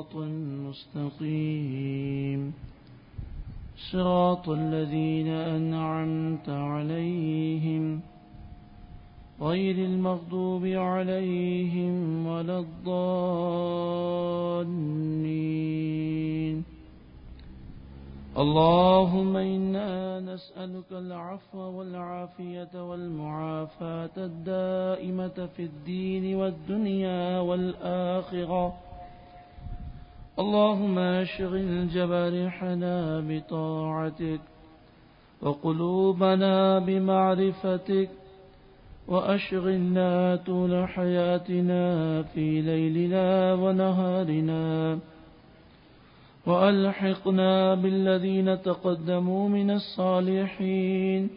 صراط مستقيم صراط الذين أنعمت عليهم، غير المغضوب عليهم ولا الضالين. اللهم إنا نسألك العفو والعافية والمعافاة الدائمة في الدين والدنيا والآخرة. اللهم اشغل جبارحنا بطاعتك وقلوبنا بمعرفتك وأشغلنا طول حياتنا في ليلنا ونهارنا وألحقنا بالذين تقدموا من الصالحين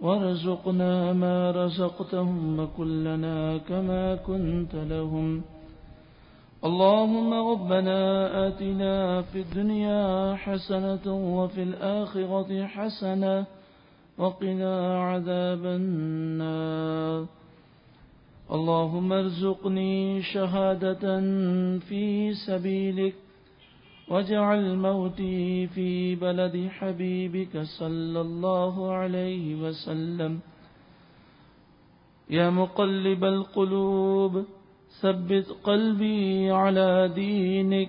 وارزقنا ما رزقتهم وكلنا كما كنت لهم اللهم ربنا آتنا في الدنيا حسنة وفي الآخرة حسنة وقنا عذاب النار. اللهم ارزقني شهادة في سبيلك واجعل موتي في بلد حبيبك صلى الله عليه وسلم. يا مقلب القلوب ثبت قلبي على دينك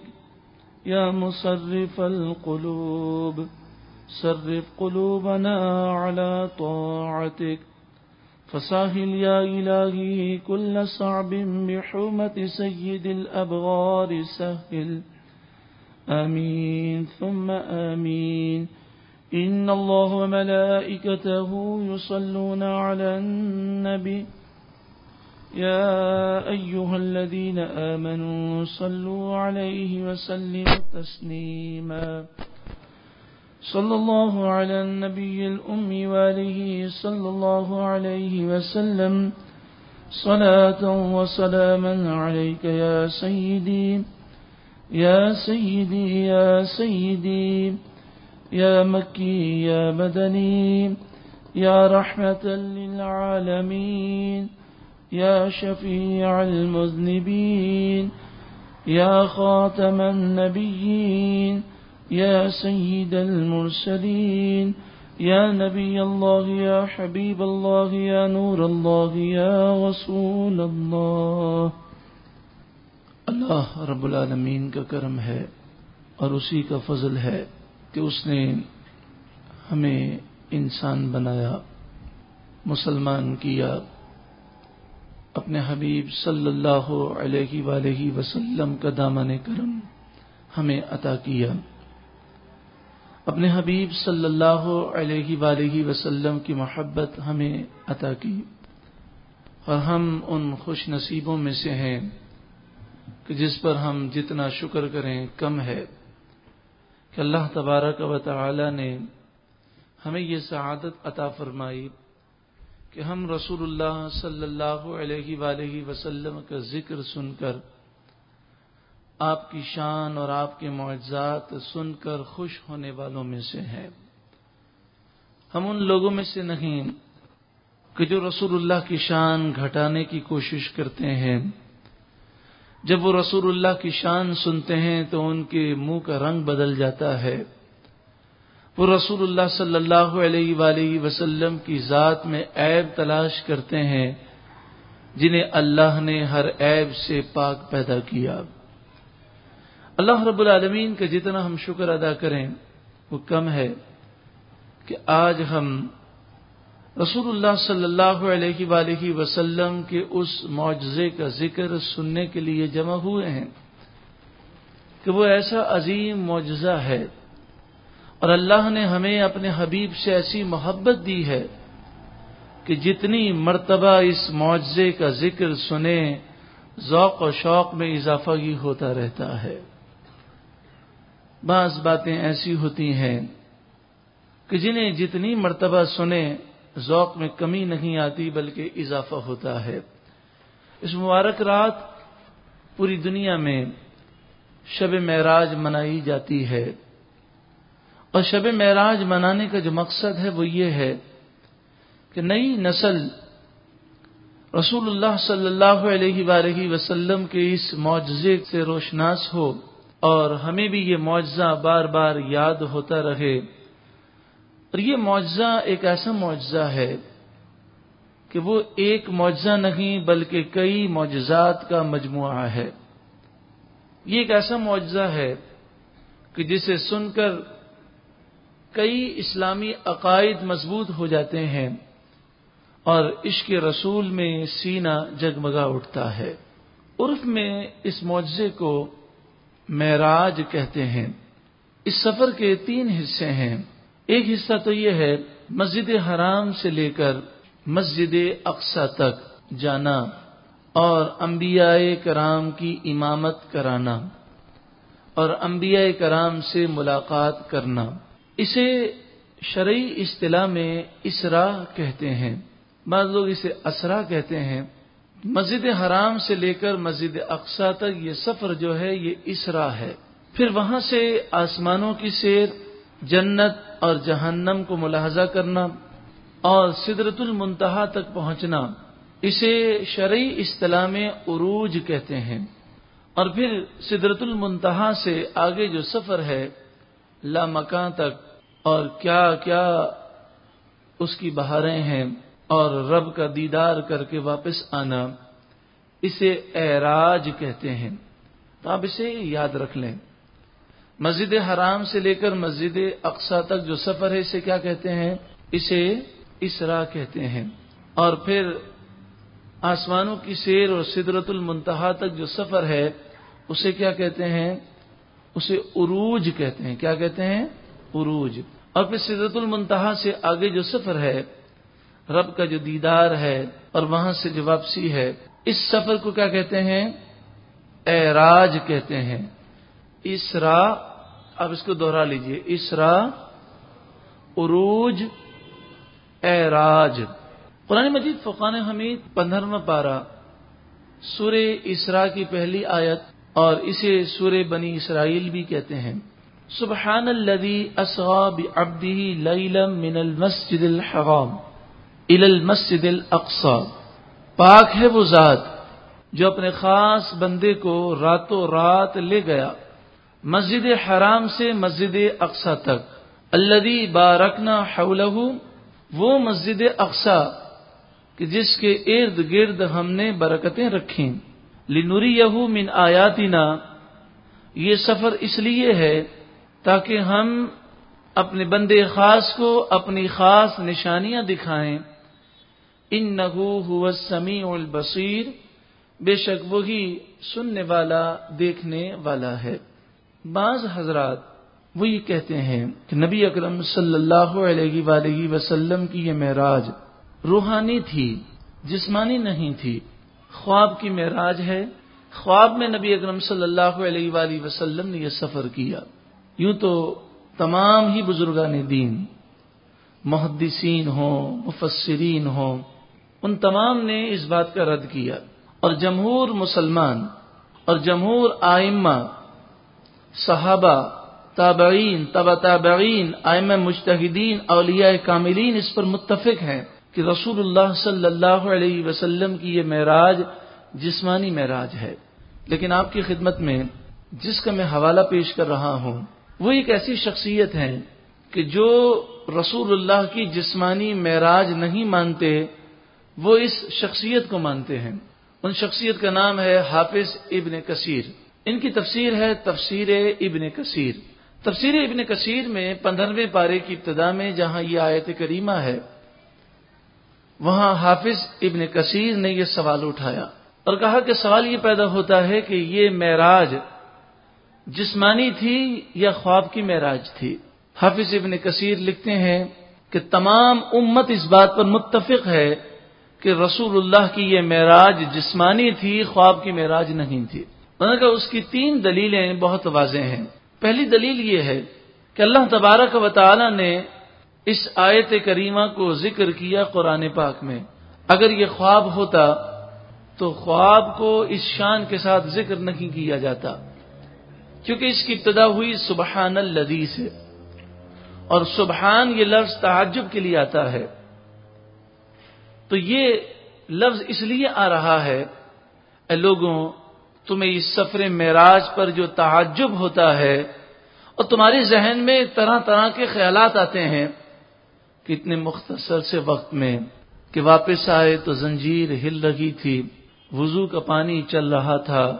يا مصرف القلوب. صرف قلوبنا على طاعتك. فساهل يا إلهي كل صعب بحرمة سيد الأبغار سهل. آمين، ثم آمين. إن الله وملائكته يصلون على النبي. يا أيها الذين آمنوا صلوا عليه وسلموا تسليما. صلى الله على النبي الأم واله صلى الله عليه وسلم. صلاة وسلاما عليك يا سيدي. يا سيدي يا سيدي. يا مكي، يا مدني. يا رحمة للعالمين. يا شفيع المذنبين، يا خاتم النبيين، يا سيد المرسلين، يا نبي الله، يا حبيب الله، يا نور الله، يا رسول الله. اللہ رب العالمین کا کرم ہے اور اسی کا فضل ہے کہ اس نے ہمیں انسان بنایا، مسلمان کیا اپنے حبیب صلی اللہ علیہ وآلہ وسلم کا دامن کرم ہمیں عطا کیا۔ اپنے حبیب صلی اللہ علیہ وآلہ وسلم کی محبت ہمیں عطا کی۔ اور ہم ان خوش نصیبوں میں سے ہیں کہ جس پر ہم جتنا شکر کریں کم ہے۔ کہ اللہ تبارک و تعالی نے ہمیں یہ سعادت عطا فرمائی۔ کہ ہم رسول اللہ صلی اللہ علیہ وآلہ وسلم کا ذکر سن کر، آپ کی شان اور آپ کے معجزات سن کر خوش ہونے والوں میں سے ہیں۔ ہم ان لوگوں میں سے نہیں کہ جو رسول اللہ کی شان گھٹانے کی کوشش کرتے ہیں۔ جب وہ رسول اللہ کی شان سنتے ہیں تو ان کے منہ کا رنگ بدل جاتا ہے۔ وہ رسول اللہ صلی اللہ علیہ وآلہ وسلم کی ذات میں عیب تلاش کرتے ہیں جنہیں اللہ نے ہر عیب سے پاک پیدا کیا۔ اللہ رب العالمین کا جتنا ہم شکر ادا کریں، وہ کم ہے کہ آج ہم رسول اللہ صلی اللہ علیہ وآلہ وسلم کے اس معجزے کا ذکر سننے کے لیے جمع ہوئے ہیں کہ وہ ایسا عظیم معجزہ ہے اور اللہ نے ہمیں اپنے حبیب سے ایسی محبت دی ہے کہ جتنی مرتبہ اس معجزے کا ذکر سنیں، ذوق و شوق میں اضافہ ہی ہوتا رہتا ہے۔ بعض باتیں ایسی ہوتی ہیں کہ جنہیں جتنی مرتبہ سنیں، ذوق میں کمی نہیں آتی بلکہ اضافہ ہوتا ہے۔ اس مبارک رات پوری دنیا میں شب معراج منائی جاتی ہے۔ اور شب معراج منانے کا جو مقصد ہے وہ یہ ہے کہ نئی نسل رسول اللہ صلی اللہ علیہ وآلہ وسلم کے اس معجزے سے روشناس ہو اور ہمیں بھی یہ معجزہ بار بار یاد ہوتا رہے۔ اور یہ معجزہ ایک ایسا معجزہ ہے کہ وہ ایک معجزہ نہیں بلکہ کئی معجزات کا مجموعہ ہے۔ یہ ایک ایسا معجزہ ہے کہ جسے سن کر کئی اسلامی عقائد مضبوط ہو جاتے ہیں اور عشق رسول میں سینہ جگمگا اٹھتا ہے۔ عرف میں اس معجزے کو معراج کہتے ہیں۔ اس سفر کے تین حصے ہیں۔ ایک حصہ تو یہ ہے مسجد حرام سے لے کر مسجد اقسا تک جانا اور انبیاء کرام کی امامت کرانا اور انبیاء کرام سے ملاقات کرنا۔ اسے شرعی اصطلاح میں اسرا کہتے ہیں۔ بعض لوگ اسے اسرا کہتے ہیں۔ مسجد حرام سے لے کر مسجد اقسا تک یہ سفر جو ہے یہ اسرا ہے۔ پھر وہاں سے آسمانوں کی سیر، جنت اور جہنم کو ملاحظہ کرنا اور سدرت المنتہا تک پہنچنا، اسے شرعی اصطلاح میں عروج کہتے ہیں۔ اور پھر سدرت المنتہا سے آگے جو سفر ہے لامکان تک اور کیا کیا اس کی بہاریں ہیں اور رب کا دیدار کر کے واپس آنا، اسے اعراج کہتے ہیں۔ تو آپ اسے یاد رکھ لیں۔ مسجد حرام سے لے کر مسجد اقسا تک جو سفر ہے، اسے کیا کہتے ہیں؟ اسے اسرا کہتے ہیں۔ اور پھر آسمانوں کی سیر اور سدرت المنتہا تک جو سفر ہے، اسے کیا کہتے ہیں؟ اسے عروج کہتے ہیں۔ کیا کہتے ہیں؟ عروج۔ اور پھر سدرت المنتہا سے آگے جو سفر ہے، رب کا جو دیدار ہے اور وہاں سے جو واپسی ہے، اس سفر کو کیا کہتے ہیں؟ اعراج کہتے ہیں۔ اسرا اب اس کو دوہرا لیجیے۔ اسرا، عروج، اعراج۔ قرآن مجید فقان حمید پندرہواں پارا سور اسرا کی پہلی آیت۔ اور اسے سور بنی اسرائیل بھی کہتے ہیں۔ سبحان الذي اسغى بعبده ليلا من المسجد الحرام الى المسجد الاقصى پاک ہے وہ ذات جو اپنے خاص بندے کو راتوں رات لے گیا مسجد حرام سے مسجد اقسا تک۔ الدی بارکنا حولہ، وہ مسجد اقسا کہ جس کے ارد گرد ہم نے برکتیں رکھیں۔ لنوری من آیاتنا، یہ سفر اس لیے ہے تاکہ ہم اپنے بندے خاص کو اپنی خاص نشانیاں دکھائیں۔ ان نگو سمی البصیر، بے شک وہی سننے والا، دیکھنے والا ہے۔ بعض حضرات وہ یہ کہتے ہیں کہ نبی اکرم صلی اللہ علیہ وآلہ وسلم کی یہ معراج روحانی تھی، جسمانی نہیں تھی۔ خواب کی معراج ہے۔ خواب میں نبی اکرم صلی اللہ علیہ وآلہ وسلم نے یہ سفر کیا۔ یوں تو تمام ہی بزرگان دین، محدثین ہوں، مفسرین ہوں، ان تمام نے اس بات کا رد کیا۔ اور جمہور مسلمان اور جمہور آئمہ، صحابہ، تابعین تبا تابعین آئم مشتحدین اولیاء کاملین اس پر متفق ہیں۔ کہ رسول اللہ صلی اللہ علیہ وسلم کی یہ معراج جسمانی معراج ہے۔ لیکن آپ کی خدمت میں جس کا میں حوالہ پیش کر رہا ہوں، وہ ایک ایسی شخصیت ہے کہ جو رسول اللہ کی جسمانی معراج نہیں مانتے، وہ اس شخصیت کو مانتے ہیں۔ ان شخصیت کا نام ہے حافظ ابن کثیر۔ ان کی تفسیر ہے تفسیر ابن کثیر۔ تفسیر ابن کثیر میں پندرہویں پارے کی ابتدا میں جہاں یہ آیت کریمہ ہے وہاں حافظ ابن کثیر نے یہ سوال اٹھایا اور کہا کہ سوال یہ پیدا ہوتا ہے کہ یہ معراج جسمانی تھی یا خواب کی معراج تھی؟ حافظ ابن کثیر لکھتے ہیں کہ تمام امت اس بات پر متفق ہے کہ رسول اللہ کی یہ معراج جسمانی تھی، خواب کی معراج نہیں تھی۔ کہ اس کی تین دلیلیں بہت واضح ہیں۔ پہلی دلیل یہ ہے کہ اللہ تبارک و تعالی نے اس آیت کریمہ کو ذکر کیا قرآن پاک میں۔ اگر یہ خواب ہوتا تو خواب کو اس شان کے ساتھ ذکر نہیں کیا جاتا، کیونکہ اس کی ابتدا ہوئی سبحان الدی سے۔ اور سبحان یہ لفظ تعجب کے لیے آتا ہے۔ تو یہ لفظ اس لیے آ رہا ہے، اے لوگوں، تمہیں اس سفر معراج پر جو تعجب ہوتا ہے اور تمہاری ذہن میں طرح طرح کے خیالات آتے ہیں کہ اتنے مختصر سے وقت میں کہ واپس آئے تو زنجیر ہل رہی تھی، وضو کا پانی چل رہا تھا،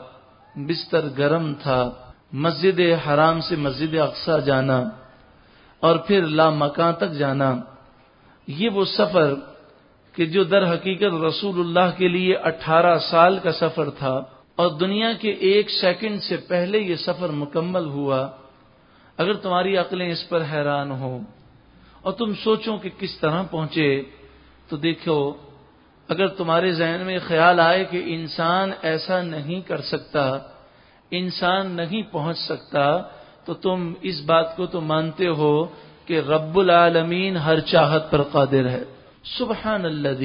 بستر گرم تھا، مسجد حرام سے مسجد اقسا جانا اور پھر لا مکان تک جانا۔ یہ وہ سفر کہ جو در حقیقت رسول اللہ کے لیے اٹھارہ سال کا سفر تھا اور دنیا کے ایک سیکنڈ سے پہلے یہ سفر مکمل ہوا۔ اگر تمہاری عقلیں اس پر حیران ہوں اور تم سوچو کہ کس طرح پہنچے، تو دیکھو، اگر تمہارے ذہن میں خیال آئے کہ انسان ایسا نہیں کر سکتا، انسان نہیں پہنچ سکتا، تو تم اس بات کو تو مانتے ہو کہ رب العالمین ہر چاہت پر قادر ہے۔ سبحان اللہ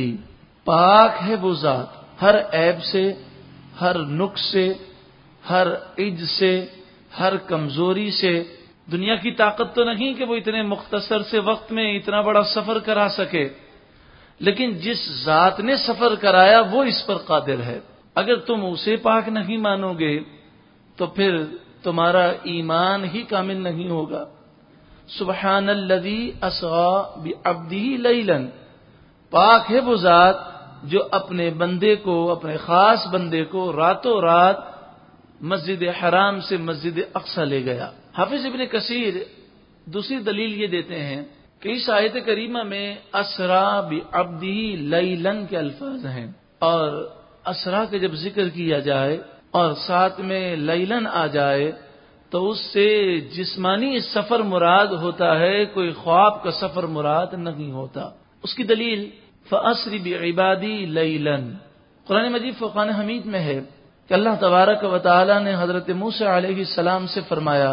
پاک ہے وہ ذات، ہر عیب سے، ہر نقص سے، ہر عج سے، ہر کمزوری سے دنیا کی طاقت تو نہیں کہ وہ اتنے مختصر سے وقت میں اتنا بڑا سفر کرا سکے، لیکن جس ذات نے سفر کرایا وہ اس پر قادر ہے۔ اگر تم اسے پاک نہیں مانو گے، تو پھر تمہارا ایمان ہی کامل نہیں ہوگا۔ سبحان الذي اسغا ابدی لیلن۔ پاک ہے وہ ذات جو اپنے بندے کو، اپنے خاص بندے کو راتوں رات مسجد حرام سے مسجد اقسا لے گیا۔ حافظ ابن کثیر دوسری دلیل یہ دیتے ہیں کہ اس آیت کریمہ میں اسرا ابدی لیلن کے الفاظ ہیں اور اسرا کے جب ذکر کیا جائے اور ساتھ میں لیلن آ جائے تو اس سے جسمانی سفر مراد ہوتا ہے، کوئی خواب کا سفر مراد نہیں ہوتا۔ اس کی دلیل فصری عبادی لیلن قرآن مجید فقان حمید میں ہے کہ اللہ تبارک و تعالی نے حضرت موس علیہ السلام سے فرمایا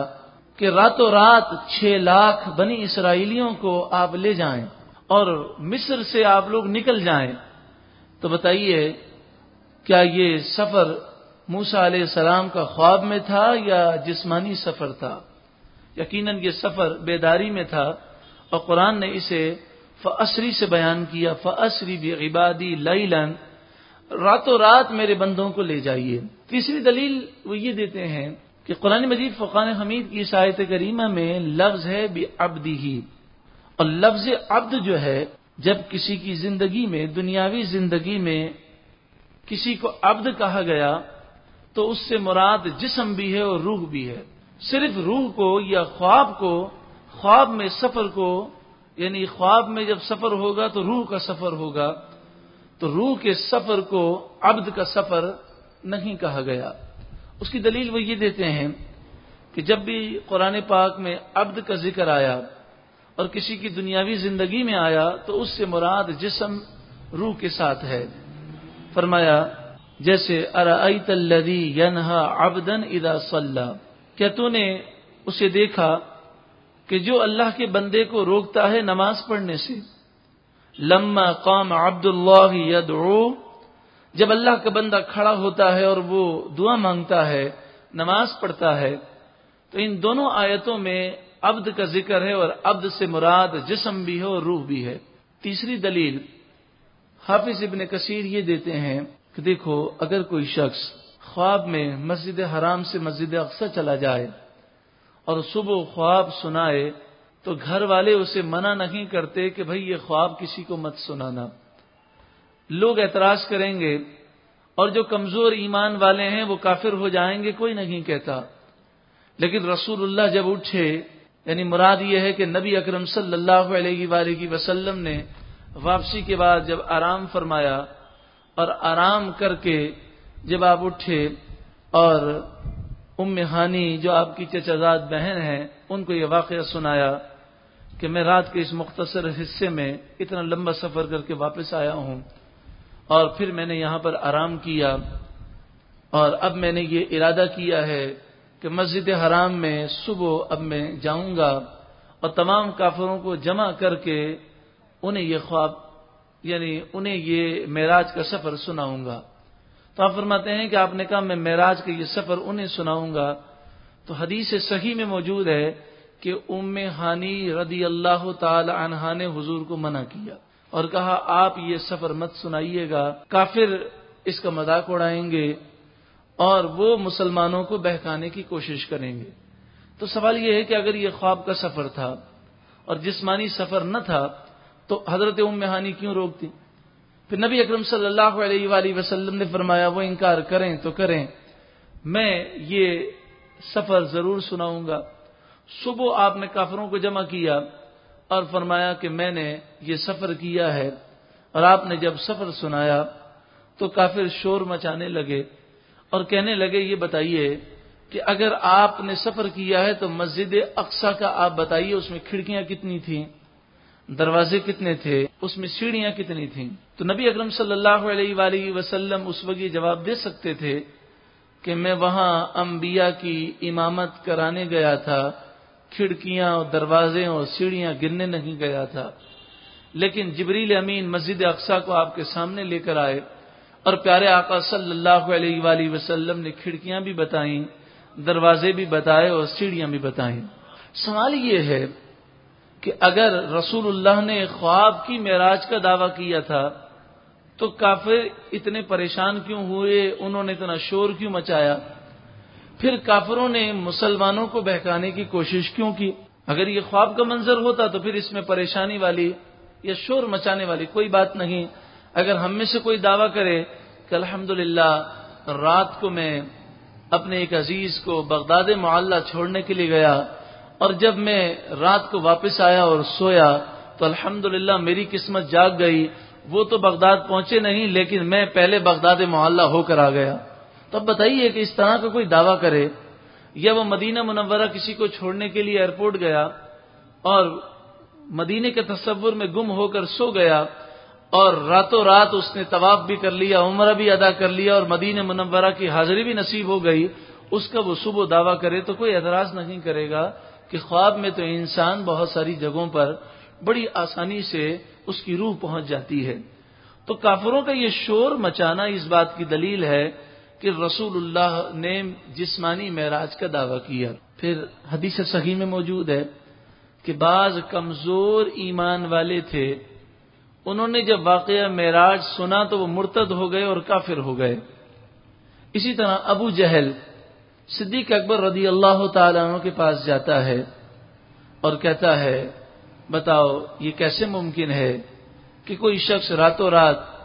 کہ راتوں رات چھ لاکھ بنی اسرائیلیوں کو آپ لے جائیں اور مصر سے آپ لوگ نکل جائیں۔ تو بتائیے، کیا یہ سفر موسا علیہ السلام کا خواب میں تھا یا جسمانی سفر تھا؟ یقیناً یہ سفر بیداری میں تھا اور قرآن نے اسے فصری سے بیان کیا فصری بھی عبادی لن راتوں رات میرے بندوں کو لے جائیے۔ تیسری دلیل وہ یہ دیتے ہیں کہ قرآن مجید فقان حمید کی شاعت کریمہ میں لفظ ہے بھی ابدی ہی اور لفظ عبد جو ہے، جب کسی کی زندگی میں، دنیاوی زندگی میں کسی کو عبد کہا گیا، تو اس سے مراد جسم بھی ہے اور روح بھی ہے۔ صرف روح کو یا خواب کو، خواب میں سفر کو یعنی خواب میں جب سفر ہوگا تو روح کا سفر ہوگا۔ تو روح کے سفر کو عبد کا سفر نہیں کہا گیا۔ اس کی دلیل وہ یہ دیتے ہیں کہ جب بھی قرآن پاک میں عبد کا ذکر آیا اور کسی کی دنیاوی زندگی میں آیا تو اس سے مراد جسم روح کے ساتھ ہے۔ فرمایا، جیسے ارعیت الذی ینہا عبدن اذا صلی کیا تو نے اسے دیکھا کہ جو اللہ کے بندے کو روکتا ہے نماز پڑھنے سے؟ لما قام عبد اللہ یدعو جب اللہ کا بندہ کھڑا ہوتا ہے اور وہ دعا مانگتا ہے، نماز پڑھتا ہے، تو ان دونوں آیتوں میں عبد کا ذکر ہے اور عبد سے مراد جسم بھی ہے اور روح بھی ہے۔ تیسری دلیل، حافظ ابن کثیر یہ دیتے ہیں کہ دیکھو، اگر کوئی شخص خواب میں مسجد حرام سے مسجد اقسا چلا جائے اور صبح خواب سنائے، تو گھر والے اسے منع نہیں کرتے کہ بھئی یہ خواب کسی کو مت سنانا۔ لوگ اعتراض کریں گے اور جو کمزور ایمان والے ہیں وہ کافر ہو جائیں گے، کوئی نہیں کہتا۔ لیکن رسول اللہ جب اٹھے یعنی مراد یہ ہے کہ نبی اکرم صلی اللہ علیہ وآلہ وسلم نے واپسی کے بعد جب آرام فرمایا اور آرام کر کے جب آپ اٹھے اور ام ہانی جو آپ کی چچازاد بہن ہیں، ان کو یہ واقعہ سنایا کہ میں رات کے اس مختصر حصے میں اتنا لمبا سفر کر کے واپس آیا ہوں۔ اور پھر میں نے یہاں پر آرام کیا اور اب میں نے یہ ارادہ کیا ہے کہ مسجد حرام میں صبح اب میں جاؤں گا اور تمام کافروں کو جمع کر کے انہیں یہ خواب یعنی انہیں یہ معراج کا سفر سناؤں گا۔ تو آپ فرماتے ہیں کہ آپ نے کہا میں معراج کا یہ سفر انہیں سناؤں گا۔ تو حدیث صحیح میں موجود ہے کہ ام ہانی رضی اللہ تعالی عنہا نے حضور کو منع کیا۔ اور کہا، آپ یہ سفر مت سنائیے گا، کافر اس کا مذاق اڑائیں گے اور وہ مسلمانوں کو بہکانے کی کوشش کریں گے۔ تو سوال یہ ہے کہ اگر یہ خواب کا سفر تھا اور جسمانی سفر نہ تھا، تو حضرت ام کیوں روکتی؟ پھر نبی اکرم صلی اللہ علیہ وآلہ وسلم نے فرمایا، وہ انکار کریں تو کریں، میں یہ سفر ضرور سناؤں گا۔ صبح آپ نے کافروں کو جمع کیا اور فرمایا کہ میں نے یہ سفر کیا ہے اور آپ نے جب سفر سنایا تو کافر شور مچانے لگے اور کہنے لگے، یہ بتائیے کہ اگر آپ نے سفر کیا ہے تو مسجد اقسا کا آپ بتائیے، اس میں کھڑکیاں کتنی تھیں؟ دروازے کتنے تھے؟ اس میں سیڑھیاں کتنی تھیں؟ تو نبی اکرم صلی اللہ علیہ وآلہ وسلم اس وقت یہ جواب دے سکتے تھے کہ میں وہاں انبیاء کی امامت کرانے گیا تھا کھڑکیاں اور دروازے اور سیڑھیاں گرنے نہیں گیا تھا۔ لیکن جبریل امین مسجد اقسا کو آپ کے سامنے لے کر آئے اور پیارے آقا صلی اللہ علیہ وآلہ وسلم نے کھڑکیاں بھی بتائیں، دروازے بھی بتائے اور سیڑھیاں بھی بتائیں۔ سوال یہ ہے کہ اگر رسول اللہ نے خواب کی معراج کا دعویٰ کیا تھا تو کافر اتنے پریشان کیوں ہوئے؟ انہوں نے اتنا شور کیوں مچایا؟ پھر کافروں نے مسلمانوں کو بہکانے کی کوشش کیوں کی؟ اگر یہ خواب کا منظر ہوتا تو پھر اس میں پریشانی والی یا شور مچانے والی کوئی بات نہیں۔ اگر ہم میں سے کوئی دعویٰ کرے کہ الحمد رات کو میں اپنے ایک عزیز کو بغداد معلّہ چھوڑنے کے لیے گیا اور جب میں رات کو واپس آیا اور سویا تو الحمد میری قسمت جاگ گئی۔ وہ تو بغداد پہنچے نہیں لیکن میں پہلے بغداد معلّہ ہو کر آ گیا۔ تو اب بتائیے کہ اس طرح کا کوئی دعویٰ کرے یا وہ مدینہ منورہ کسی کو چھوڑنے کے لیے ایئرپورٹ گیا اور مدینے کے تصور میں گم ہو کر سو گیا اور راتوں رات اس نے طواف بھی کر لیا، عمرہ بھی ادا کر لیا اور مدینہ منورہ کی حاضری بھی نصیب ہو گئی، اس کا وہ صبح دعویٰ کرے تو کوئی اعتراض نہیں کرے گا کہ خواب میں تو انسان بہت ساری جگہوں پر بڑی آسانی سے اس کی روح پہنچ جاتی ہے۔ تو کافروں کا یہ شور مچانا اس بات کی دلیل ہے کہ رسول اللہ نے جسمانی معراج کا دعویٰ کیا۔ پھر حدیث صحیح میں موجود ہے کہ بعض کمزور ایمان والے تھے، انہوں نے جب واقعہ معراج سنا تو وہ مرتد ہو گئے اور کافر ہو گئے۔ اسی طرح ابو جہل صدیق اکبر رضی اللہ تعالیٰ عنہ کے پاس جاتا ہے اور کہتا ہے، بتاؤ یہ کیسے ممکن ہے کہ کوئی شخص راتوں رات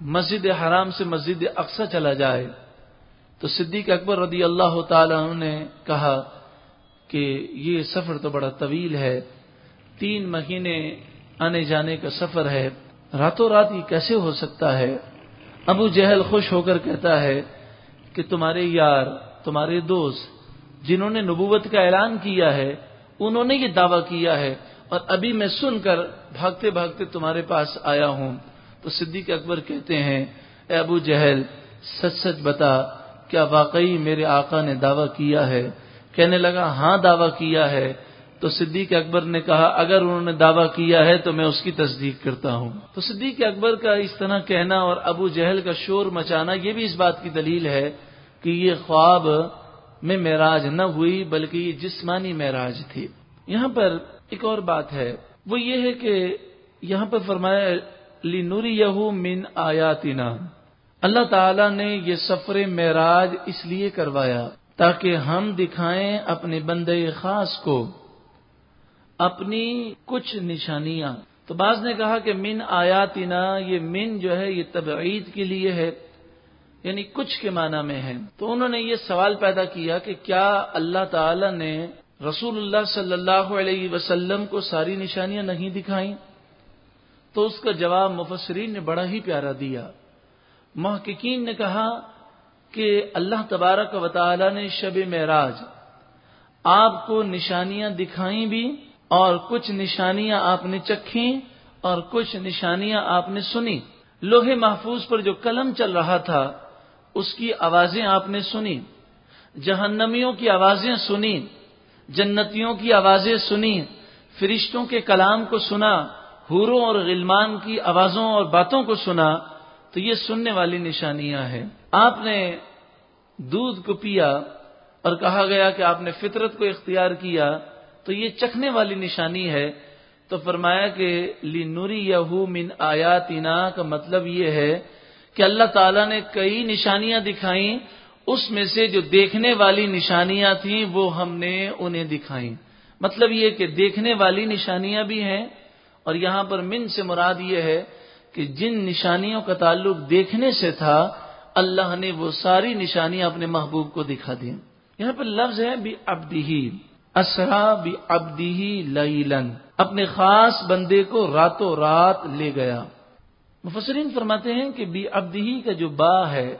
مسجد حرام سے مسجد اقسا چلا جائے۔ تو صدیق اکبر رضی اللہ تعالیٰ عنہ نے کہا کہ یہ سفر تو بڑا طویل ہے، تین مہینے آنے جانے کا سفر ہے، راتوں رات یہ کیسے ہو سکتا ہے؟ ابو جہل خوش ہو کر کہتا ہے کہ تمہارے یار، تمہارے دوست جنہوں نے نبوت کا اعلان کیا ہے، انہوں نے یہ دعویٰ کیا ہے اور ابھی میں سن کر بھاگتے بھاگتے تمہارے پاس آیا ہوں۔ تو صدیق اکبر کہتے ہیں، اے ابو جہل، سچ سچ بتا، کیا واقعی میرے آقا نے دعویٰ کیا ہے؟ کہنے لگا ہاں دعویٰ کیا ہے۔ تو صدیق اکبر نے کہا، اگر انہوں نے دعویٰ کیا ہے تو میں اس کی تصدیق کرتا ہوں۔ تو صدیق اکبر کا اس طرح کہنا اور ابو جہل کا شور مچانا، یہ بھی اس بات کی دلیل ہے کہ یہ خواب میں معراج نہ ہوئی، بلکہ یہ جسمانی معراج تھی۔ یہاں پر ایک اور بات ہے، وہ یہ ہے کہ یہاں پر فرمایا لی نوری یہو آیاتنا۔ اللہ تعالی نے یہ سفر معراج اس لیے کروایا تاکہ ہم دکھائیں اپنے بندے خاص کو، اپنی کچھ نشانیاں۔ تو بعض نے کہا کہ من آیاتنا، یہ من جو ہے، یہ تبعید کے لیے ہے یعنی کچھ کے معنی میں ہے۔ تو انہوں نے یہ سوال پیدا کیا کہ کیا اللہ تعالی نے رسول اللہ صلی اللہ علیہ وسلم کو ساری نشانیاں نہیں دکھائیں؟ تو اس کا جواب مفسرین نے بڑا ہی پیارا دیا۔ محققین نے کہا کہ اللہ تبارک و تعالی نے شب معراج آپ کو نشانیاں دکھائیں بھی اور کچھ نشانیاں آپ نے چکھی اور کچھ نشانیاں آپ نے سنی لوہے محفوظ پر جو قلم چل رہا تھا، اس کی آوازیں آپ نے سنی جہنمیوں کی آوازیں سنی جنتیوں کی آوازیں سنی فرشتوں کے کلام کو سنا۔ حوروں اور غلمان کی آوازوں اور باتوں کو سنا تو یہ سننے والی نشانیاں ہیں۔ آپ نے دودھ کو پیا اور کہا گیا کہ آپ نے فطرت کو اختیار کیا تو یہ چکھنے والی نشانی ہے۔ تو فرمایا کہ لی نوری یہو من آیاتنا کا مطلب یہ ہے کہ اللہ تعالیٰ نے کئی نشانیاں دکھائیں۔ اس میں سے جو دیکھنے والی نشانیاں تھیں وہ ہم نے انہیں دکھائیں۔ مطلب یہ کہ دیکھنے والی نشانیاں بھی ہیں اور یہاں پر من سے مراد یہ ہے کہ جن نشانیوں کا تعلق دیکھنے سے تھا، اللہ نے وہ ساری نشانیاں اپنے محبوب کو دکھا دی یہاں پر لفظ ہے بھی ابدی اسرا بھی ابدی لن اپنے خاص بندے کو راتوں رات لے گیا۔ مفسرین فرماتے ہیں کہ بی ابدی کا جو با ہے،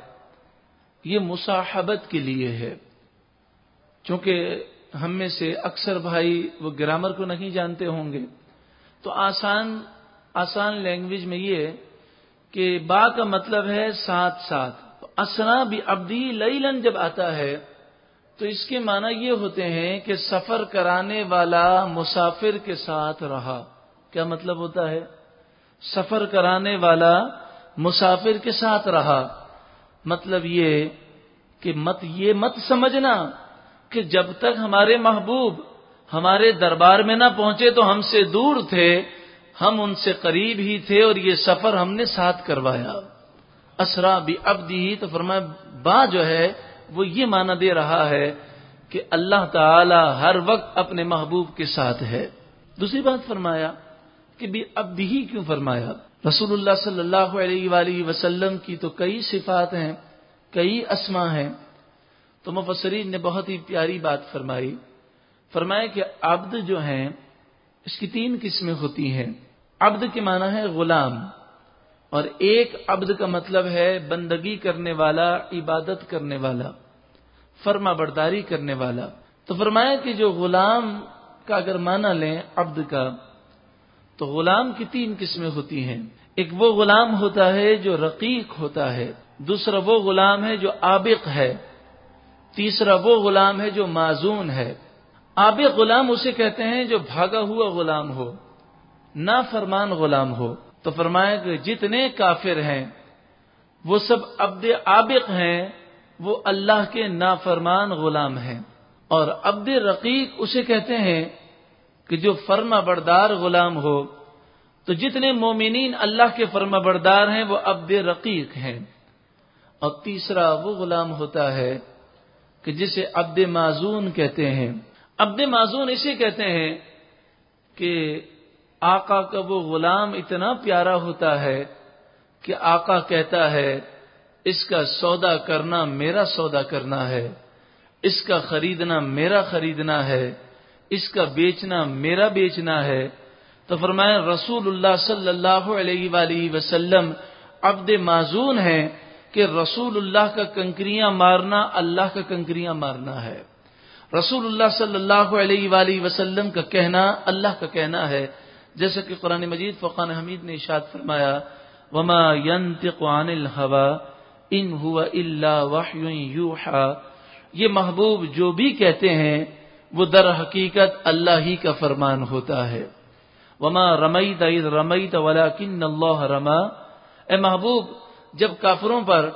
یہ مصاحبت کے لیے ہے۔ چونکہ ہم میں سے اکثر بھائی وہ گرامر کو نہیں جانتے ہوں گے۔ تو آسان آسان لینگویج میں یہ کہ با کا مطلب ہے ساتھ ساتھ۔ اسنا بھی ابدی لئی جب آتا ہے، تو اس کے معنی یہ ہوتے ہیں کہ سفر کرانے والا مسافر کے ساتھ رہا۔ کیا مطلب ہوتا ہے؟ سفر کرانے والا مسافر کے ساتھ رہا۔ مطلب یہ کہ مت، یہ مت سمجھنا کہ جب تک ہمارے محبوب ہمارے دربار میں نہ پہنچے تو ہم سے دور تھے، ہم ان سے قریب ہی تھے اور یہ سفر ہم نے ساتھ کروایا۔ اسرا بھی اب تو فرمایا، با جو ہے، وہ یہ معنی دے رہا ہے کہ اللہ تعالی ہر وقت اپنے محبوب کے ساتھ ہے۔ دوسری بات فرمایا کہ بھی اب بھی کیوں فرمایا؟ رسول اللہ صلی اللہ علیہ وآلہ وسلم کی تو کئی صفات ہیں، کئی اسما ہیں۔ تو مفسرین نے بہت ہی پیاری بات فرمائی۔ فرمایا کہ عبد جو ہیں، اس کی تین قسمیں ہوتی ہیں۔ عبد کے معنی ہے غلام، اور ایک عبد کا مطلب ہے بندگی کرنے والا، عبادت کرنے والا، فرما برداری کرنے والا۔ تو فرمایا کہ جو غلام کا اگر معنی لیں عبد کا، تو غلام کی تین قسمیں ہوتی ہیں۔ ایک وہ غلام ہوتا ہے جو رقیق ہوتا ہے، دوسرا وہ غلام ہے جو آبق ہے، تیسرا وہ غلام ہے جو معذون ہے۔ آبق غلام اسے کہتے ہیں جو بھاگا ہوا غلام ہو نہ فرمان غلام ہو۔ تو فرمایا کہ جتنے کافر ہیں، وہ سب عبد عابق ہیں، وہ اللہ کے نافرمان غلام ہیں۔ اور عبد رقیق اسے کہتے ہیں کہ جو فرما بردار غلام ہو۔ تو جتنے مومنین اللہ کے فرما بردار ہیں، وہ عبد رقیق ہیں۔ اور تیسرا وہ غلام ہوتا ہے کہ جسے عبد معذون کہتے ہیں۔ عبد معذون اسے کہتے ہیں کہ آقا کا وہ غلام اتنا پیارا ہوتا ہے کہ آقا کہتا ہے، اس کا سودا کرنا میرا سودا کرنا ہے، اس کا خریدنا میرا خریدنا ہے، اس کا بیچنا میرا بیچنا ہے۔ تو فرمایا، رسول اللہ صلی اللہ علیہ وآلہ وسلم عبد معذون ہے کہ رسول اللہ کا کنکریاں مارنا، اللہ کا کنکریاں مارنا ہے۔ رسول اللہ صلی اللہ علیہ وآلہ وسلم کا کہنا اللہ کا کہنا ہے۔ جیسا کہ قرآن مجید فقان حمید نے اشاد فرمایا، وما ينطق عن الهوى ان هو الا وحي يوحى۔ یہ محبوب جو بھی کہتے ہیں، وہ در حقیقت اللہ ہی کا فرمان ہوتا ہے۔ وما رمیت اذ رمیت ولكن اللہ رما اے محبوب، جب کافروں پر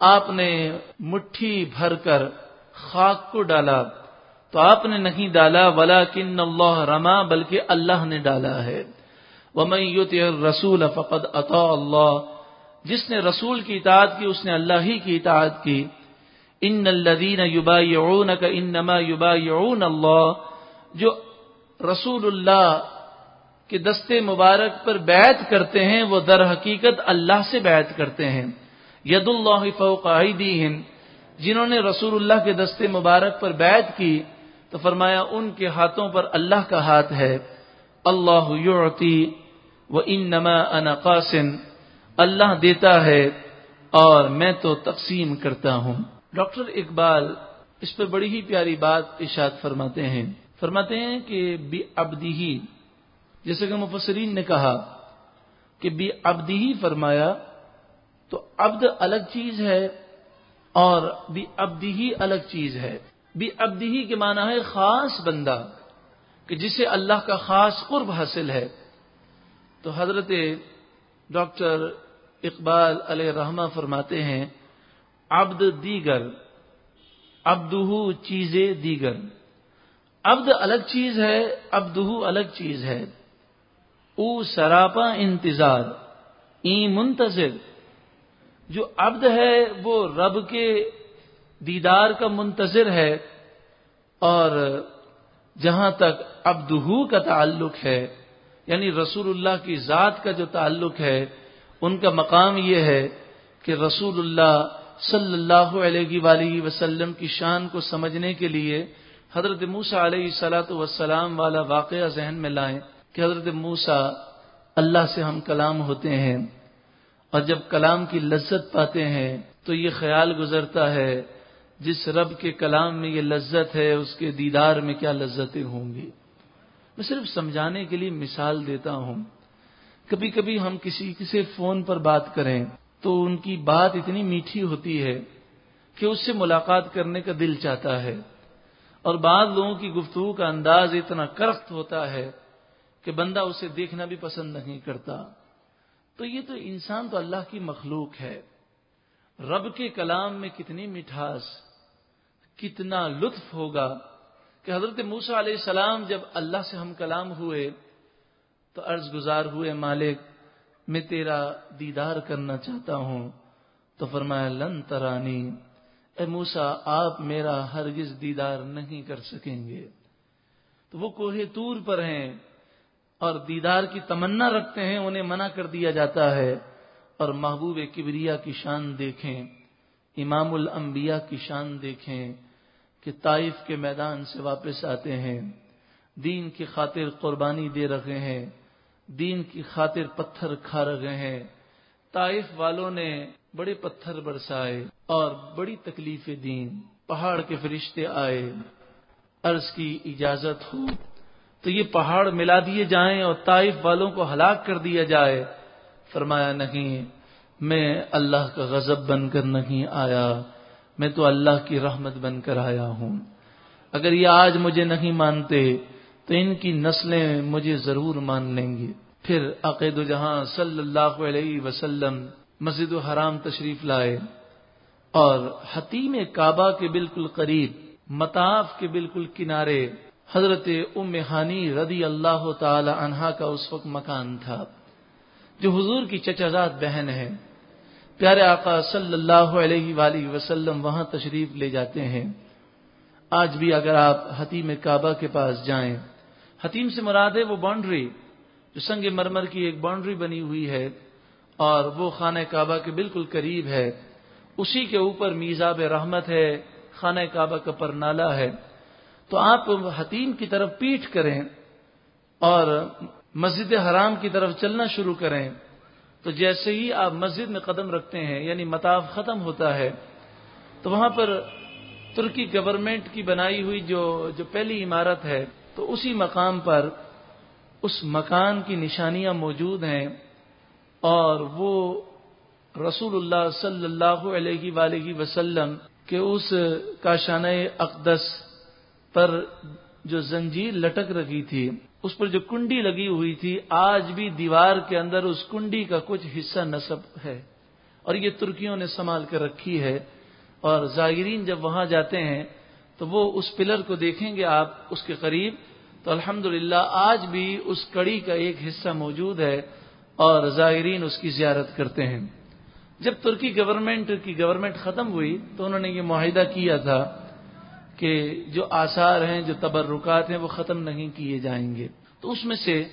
آپ نے مٹھی بھر کر خاک کو ڈالا تو آپ نے نہیں ڈالا ولا کن اللہ رما، بلکہ اللہ نے ڈالا ہے۔ وہ رسول فقد عطا اللہ۔ جس نے رسول کی اطاعت کی، اس نے اللہ ہی کی اطاعت کی۔ ان الدین یوبا یعون کا انما یوبا یعون اللہ۔ جو رسول اللہ کے دستے مبارک پر بیعت کرتے ہیں، وہ در حقیقت اللہ سے بیعت کرتے ہیں۔ ید اللہ فوق جنہوں نے رسول اللہ کے دستے مبارک پر بیعت کی تو فرمایا، ان کے ہاتھوں پر اللہ کا ہاتھ ہے۔ اللہ یعطی و ان نما قاسم اللہ دیتا ہے اور میں تو تقسیم کرتا ہوں۔ ڈاکٹر اقبال اس پہ بڑی ہی پیاری بات اشاد فرماتے ہیں۔ فرماتے ہیں کہ بی ابدی ہی، جیسے کہ مفسرین نے کہا کہ بی ابدی ہی فرمایا تو عبد الگ چیز ہے اور بی ابدی ہی الگ چیز ہے۔ بھی ابدی کے معنی ہے خاص بندہ، کہ جسے اللہ کا خاص قرب حاصل ہے۔ تو حضرت ڈاکٹر اقبال علیہ رحمہ فرماتے ہیں، عبد دیگر ابدہ چیزیں دیگر۔ عبد الگ چیز ہے ابدہ الگ چیز ہے۔ او سراپا انتظار، ای منتظر۔ جو عبد ہے، وہ رب کے دیدار کا منتظر ہے اور جہاں تک ابدہو کا تعلق ہے یعنی رسول اللہ کی ذات کا جو تعلق ہے، ان کا مقام یہ ہے کہ رسول اللہ صلی اللہ علیہ وآلہ وسلم کی شان کو سمجھنے کے لیے حضرت موسا علیہ سلاۃ وسلام والا واقعہ ذہن میں لائیں کہ حضرت موسا اللہ سے ہم کلام ہوتے ہیں اور جب کلام کی لذت پاتے ہیں تو یہ خیال گزرتا ہے جس رب کے کلام میں یہ لذت ہے، اس کے دیدار میں کیا لذتیں ہوں گی؟ میں صرف سمجھانے کے لیے مثال دیتا ہوں۔ کبھی کبھی ہم کسی کسی فون پر بات کریں تو ان کی بات اتنی میٹھی ہوتی ہے کہ اس سے ملاقات کرنے کا دل چاہتا ہے۔ اور بعض لوگوں کی گفتگو کا انداز اتنا کرخت ہوتا ہے کہ بندہ اسے دیکھنا بھی پسند نہیں کرتا۔ تو یہ تو انسان تو اللہ کی مخلوق ہے۔ رب کے کلام میں کتنی مٹھاس کتنا لطف ہوگا کہ حضرت موسا علیہ السلام جب اللہ سے ہم کلام ہوئے تو عرض گزار ہوئے، مالک، میں تیرا دیدار کرنا چاہتا ہوں۔ تو فرمایا، لن ترانی۔ اے موسا آپ میرا ہرگز دیدار نہیں کر سکیں گے۔ تو وہ کوہ تور پر ہیں اور دیدار کی تمنا رکھتے ہیں، انہیں منع کر دیا جاتا ہے۔ اور محبوب کبریا کی شان دیکھیں، امام الانبیاء کی شان دیکھیں۔ کہ طائف کے میدان سے واپس آتے ہیں۔ دین کی خاطر قربانی دے رہے ہیں۔ دین کی خاطر پتھر کھا رہے ہیں۔ طائف والوں نے بڑے پتھر برسائے اور بڑی تکلیف دین۔ پہاڑ کے فرشتے آئے۔ عرض کی اجازت ہو۔ تو یہ پہاڑ ملا دیے جائیں اور طائف والوں کو ہلاک کر دیا جائے۔ فرمایا نہیں، میں اللہ کا غضب بن کر نہیں آیا۔ میں تو اللہ کی رحمت بن کر آیا ہوں۔ اگر یہ آج مجھے نہیں مانتے، تو ان کی نسلیں مجھے ضرور مان لیں گی پھر عقید جہاں صلی اللہ علیہ وسلم مسجد الحرام تشریف لائے اور حتیم کعبہ کے بالکل قریب متاف کے بالکل کنارے حضرت ام ہانی رضی اللہ تعالی عنہا کا اس وقت مکان تھا، جو حضور کی چچازاد بہن ہے۔ پیارے آقا صلی اللہ علیہ وآلہ وسلم وہاں تشریف لے جاتے ہیں۔ آج بھی اگر آپ حتیم کعبہ کے پاس جائیں، حتیم سے مراد ہے وہ باؤنڈری، جو سنگ مرمر کی ایک باؤنڈری بنی ہوئی ہے اور وہ خانہ کعبہ کے بالکل قریب ہے۔ اسی کے اوپر میزاب رحمت ہے، خانہ کعبہ کا پرنالا ہے۔ تو آپ حتیم کی طرف پیٹ کریں اور مسجد حرام کی طرف چلنا شروع کریں۔ تو جیسے ہی آپ مسجد میں قدم رکھتے ہیں یعنی متاف ختم ہوتا ہے، تو وہاں پر ترکی گورنمنٹ کی بنائی ہوئی جو جو پہلی عمارت ہے، تو اسی مقام پر اس مکان کی نشانیاں موجود ہیں اور وہ رسول اللہ صلی اللہ علیہ وآلہ وسلم کے اس کاشانہ اقدس پر جو زنجیر لٹک رکھی تھی۔ اس پر جو کنڈی لگی ہوئی تھی، آج بھی دیوار کے اندر اس کنڈی کا کچھ حصہ نصب ہے۔ اور یہ ترکیوں نے سنبھال کر رکھی ہے۔ اور زائرین جب وہاں جاتے ہیں، تو وہ اس پلر کو دیکھیں گے آپ، اس کے قریب۔ تو الحمد آج بھی اس کڑی کا ایک حصہ موجود ہے اور زائرین اس کی زیارت کرتے ہیں۔ جب ترکی گورنمنٹ کی گورنمنٹ ختم ہوئی، تو انہوں نے یہ معاہدہ کیا تھا کہ جو آثار ہیں، جو تبرکات ہیں، وہ ختم نہیں کیے جائیں گے۔ تو اس میں سے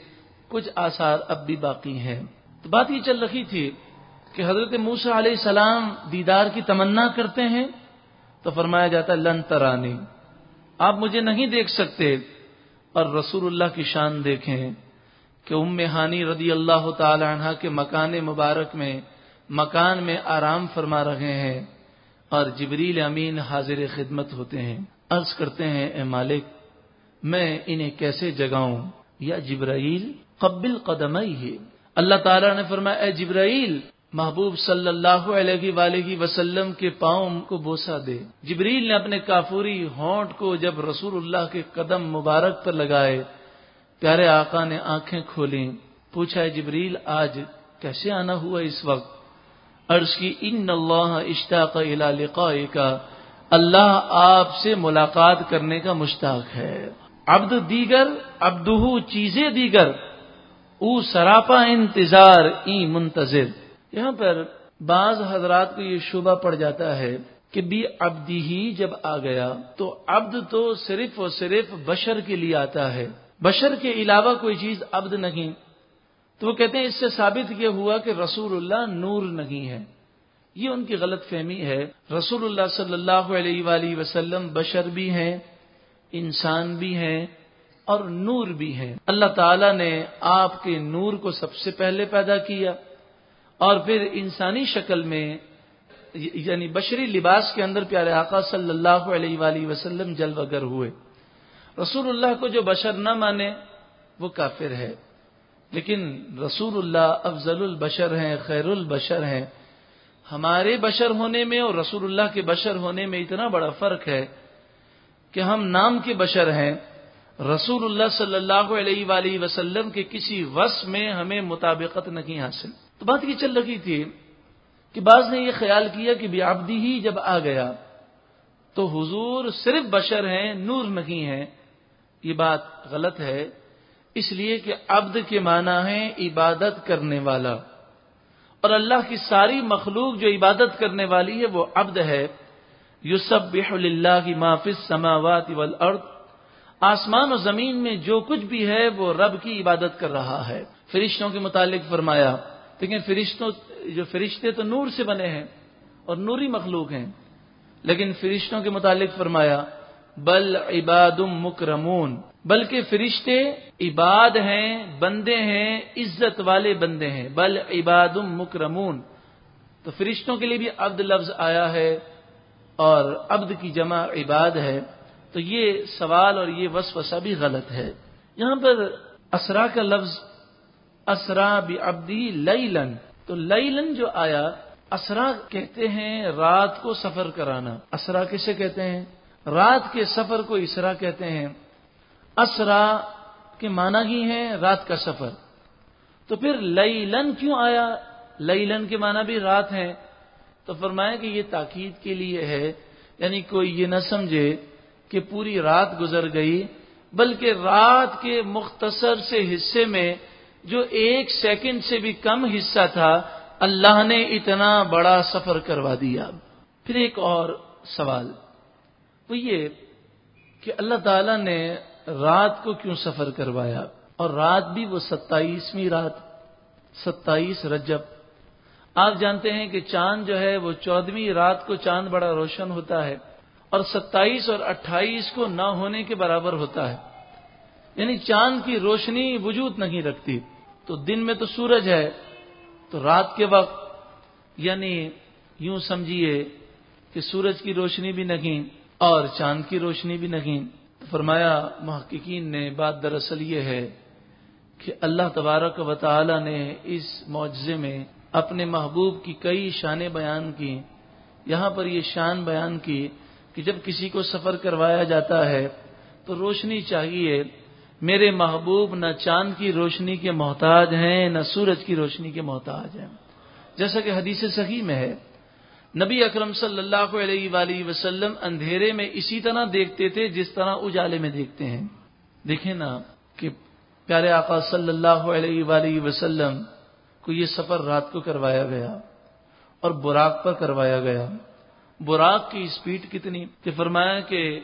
کچھ آثار اب بھی باقی ہیں۔ تو بات یہ چل رہی تھی کہ حضرت موسا علیہ السلام دیدار کی تمنا کرتے ہیں تو فرمایا جاتا ہے، لن ترانی۔ آپ مجھے نہیں دیکھ سکتے اور رسول اللہ کی شان دیکھیں کہ ام ہانی رضی اللہ تعالی عنہ کے مکان مبارک میں، مکان میں آرام فرما رہے ہیں اور جبریل امین حاضر خدمت ہوتے ہیں۔ عرض کرتے ہیں، اے مالک، میں انہیں کیسے جگاؤں؟ یا جبرائیل، قبل قدم ہی اللہ تعالیٰ نے فرمایا، اے جبرائیل، محبوب صلی اللہ علیہ وآلہ وسلم کے پاؤں کو بوسا دے۔ جبریل نے اپنے کافوری ہونٹ کو جب رسول اللہ کے قدم مبارک پر لگائے، پیارے آقا نے آنکھیں کھولیں۔ پوچھا جبریل آج کیسے آنا ہوا اس وقت؟ عرض کی، ان اللہ اشتاق لقاء کا اللہ آپ سے ملاقات کرنے کا مشتاق ہے۔ عبد دیگر ابدہ چیزیں دیگر۔ او سراپا انتظار، ای منتظر۔ یہاں پر بعض حضرات کو یہ شبہ پڑ جاتا ہے کہ بھی ابدی ہی جب آ گیا تو عبد تو صرف اور صرف بشر کے لیے آتا ہے۔ بشر کے علاوہ کوئی چیز عبد نہیں۔ تو وہ کہتے ہیں اس سے ثابت یہ ہوا کہ رسول اللہ نور نہیں ہے۔ یہ ان کی غلط فہمی ہے۔ رسول اللہ صلی اللہ علیہ وآلہ وسلم بشر بھی ہیں، انسان بھی ہیں اور نور بھی ہیں۔ اللہ تعالی نے آپ کے نور کو سب سے پہلے پیدا کیا اور پھر انسانی شکل میں یعنی بشری لباس کے اندر پیارے آقا صلی اللہ علیہ وآلہ وسلم جلوگر گر ہوئے۔ رسول اللہ کو جو بشر نہ مانے، وہ کافر ہے۔ لیکن رسول اللہ افضل البشر ہیں، خیر البشر ہیں۔ ہمارے بشر ہونے میں اور رسول اللہ کے بشر ہونے میں اتنا بڑا فرق ہے کہ ہم نام کے بشر ہیں۔ رسول اللہ صلی اللہ علیہ وآلہ وسلم کے کسی وس میں ہمیں مطابقت نہیں حاصل۔ تو بات یہ چل رہی تھی کہ بعض نے یہ خیال کیا کہ بیابدی ہی جب آ گیا تو حضور صرف بشر ہیں، نور نہیں ہیں۔ یہ بات غلط ہے۔ اس لیے کہ عبد کے معنی ہے عبادت کرنے والا۔ اور اللہ کی ساری مخلوق جو عبادت کرنے والی ہے وہ عبد ہے. یوسف اللہ کی محافظ سماوات والارض. آسمان و زمین میں جو کچھ بھی ہے وہ رب کی عبادت کر رہا ہے. فرشتوں کے متعلق فرمایا، لیکن فرشتوں، جو فرشتے تو نور سے بنے ہیں اور نوری مخلوق ہیں. لیکن فرشتوں کے متعلق فرمایا، بل عباد مکرمون. بلکہ فرشتے عباد ہیں، بندے ہیں، عزت والے بندے ہیں۔ بل عباد مکرمون۔ تو فرشتوں کے لیے بھی عبد لفظ آیا ہے اور عبد کی جمع عباد ہے۔ تو یہ سوال اور یہ وسوسہ بھی غلط ہے۔ یہاں پر اسرا کا لفظ اسرا بھی ابدی لن تو لن جو آیا، اسرا کہتے ہیں رات کو سفر کرانا۔ اسرا کسے کہتے ہیں؟ رات کے سفر کو اسرا کہتے ہیں۔ اسرا کے معنی ہی ہے رات کا سفر۔ تو پھر لئی لن کیوں آیا؟ لئی لن کے معنی بھی رات ہے تو فرمایا کہ یہ تاکید کے لیے ہے یعنی کوئی یہ نہ سمجھے کہ پوری رات گزر گئی، بلکہ رات کے مختصر سے حصے میں جو ایک سیکنڈ سے بھی کم حصہ تھا، اللہ نے اتنا بڑا سفر کروا دیا۔ پھر ایک اور سوال۔ وہ یہ کہ اللہ تعالی نے رات کو کیوں سفر کروایا؟ اور رات بھی وہ ستائیسویں رات، ستائیس رجب۔ آپ جانتے ہیں کہ چاند جو ہے وہ چودہویں رات کو چاند بڑا روشن ہوتا ہے اور ستائیس اور اٹھائیس کو نہ ہونے کے برابر ہوتا ہے۔ یعنی چاند کی روشنی وجود نہیں رکھتی۔ تو دن میں تو سورج ہے، تو رات کے وقت یعنی یوں سمجھیے کہ سورج کی روشنی بھی نہیں اور چاند کی روشنی بھی نہیں۔ فرمایا، محققین نے، بات دراصل یہ ہے کہ اللہ تبارک و تعالی نے اس معجزے میں اپنے محبوب کی کئی شانیں بیان کی۔ یہاں پر یہ شان بیان کی کہ جب کسی کو سفر کروایا جاتا ہے تو روشنی چاہیے۔ میرے محبوب نہ چاند کی روشنی کے محتاج ہیں، نہ سورج کی روشنی کے محتاج ہیں۔ جیسا کہ حدیث صحیح میں ہے نبی اکرم صلی اللہ علیہ وآلہ وسلم اندھیرے میں اسی طرح دیکھتے تھے جس طرح اجالے میں دیکھتے ہیں۔ دیکھیں نا کہ پیارے آقا صلی اللہ علیہ وآلہ وسلم کو یہ سفر رات کو کروایا گیا اور براق پر کروایا گیا۔ براق کی اسپیڈ کتنی؟ کہ فرمایا کہ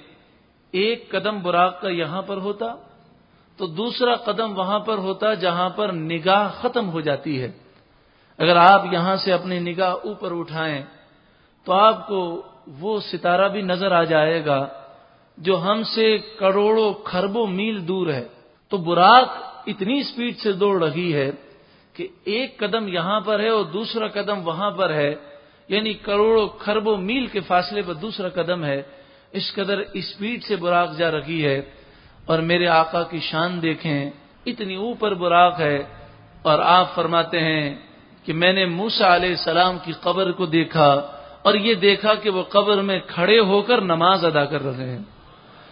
ایک قدم براق کا یہاں پر ہوتا تو دوسرا قدم وہاں پر ہوتا جہاں پر نگاہ ختم ہو جاتی ہے۔ اگر آپ یہاں سے اپنی نگاہ اوپر اٹھائیں تو آپ کو وہ ستارہ بھی نظر آ جائے گا جو ہم سے کروڑوں خربوں میل دور ہے۔ تو براق اتنی اسپیڈ سے دوڑ رہی ہے کہ ایک قدم یہاں پر ہے اور دوسرا قدم وہاں پر ہے۔ یعنی کروڑوں خربوں میل کے فاصلے پر دوسرا قدم ہے۔ اس قدر اسپیڈ سے براق جا رہی ہے۔ اور میرے آقا کی شان دیکھیں، اتنی اوپر براق ہے۔ اور آپ فرماتے ہیں کہ میں نے موسا علیہ السلام کی قبر کو دیکھا۔ اور یہ دیکھا کہ وہ قبر میں کھڑے ہو کر نماز ادا کر رہے ہیں۔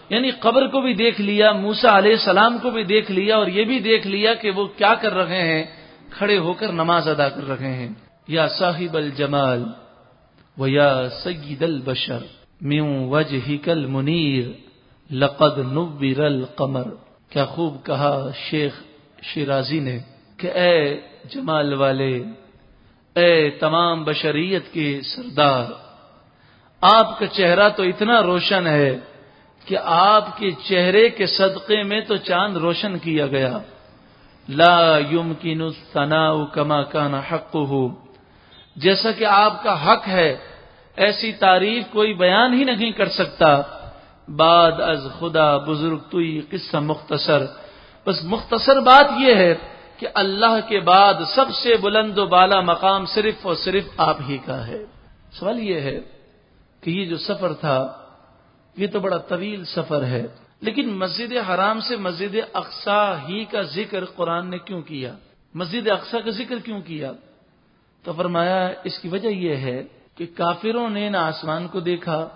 یعنی قبر کو بھی دیکھ لیا موسا علیہ السلام کو بھی دیکھ لیا اور یہ بھی دیکھ لیا کہ وہ کیا کر رہے ہیں۔ کھڑے ہو کر نماز ادا کر رہے ہیں۔ یا صاحب الجمال و یا سید البشر میوں وجہ کل منیر لقد نبر القمر۔ کیا خوب کہا شیخ شیرازی نے کہ اے جمال والے اے تمام بشریت کے سردار، آپ کا چہرہ تو اتنا روشن ہے کہ آپ کے چہرے کے صدقے میں تو چاند روشن کیا گیا۔ لا يمكن الثناء كما كان حقه۔ جیسا کہ آپ کا حق ہے، ایسی تعریف کوئی بیان ہی نہیں کر سکتا۔ بعد از خدا، بزرگ توئی قصہ مختصر۔ بس مختصر بات یہ ہے کہ اللہ کے بعد سب سے بلند و بالا مقام صرف اور صرف آپ ہی کا ہے۔ سوال یہ ہے کہ یہ جو سفر تھا، یہ تو بڑا طویل سفر ہے، لیکن مسجد حرام سے مسجد اقسا ہی کا ذکر قرآن نے کیوں کیا؟ مسجد اقسا کا ذکر کیوں کیا؟ تو فرمایا، اس کی وجہ یہ ہے کہ کافروں نے نہ آسمان کو دیکھا،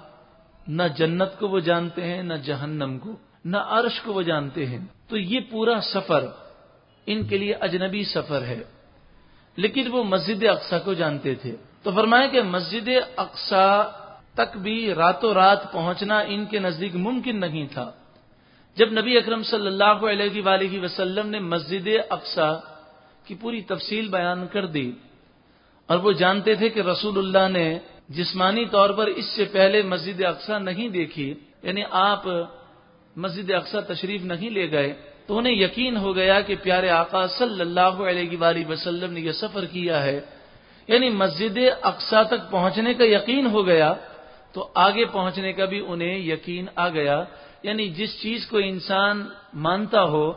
نہ جنت کو وہ جانتے ہیں، نہ جہنم کو، نہ عرش کو وہ جانتے ہیں۔ تو یہ پورا سفر ان کے لیے اجنبی سفر ہے۔ لیکن وہ مسجد اقسا کو جانتے تھے۔ تو فرمایا کہ مسجد اقسا تک بھی راتوں رات پہنچنا ان کے نزدیک ممکن نہیں تھا۔ جب نبی اکرم صلی اللہ علیہ وآلہ وسلم نے مسجد اقسا کی پوری تفصیل بیان کر دی اور وہ جانتے تھے کہ رسول اللہ نے جسمانی طور پر اس سے پہلے مسجد اقسا نہیں دیکھی یعنی آپ مسجد اقسا تشریف نہیں لے گئے۔ تو انہیں یقین ہو گیا کہ پیارے آقا صلی اللہ علیہ وآلہ وسلم نے یہ سفر کیا ہے۔ یعنی مسجد اقسا تک پہنچنے کا یقین ہو گیا تو آگے پہنچنے کا بھی انہیں یقین آ گیا۔ یعنی جس چیز کو انسان مانتا ہو،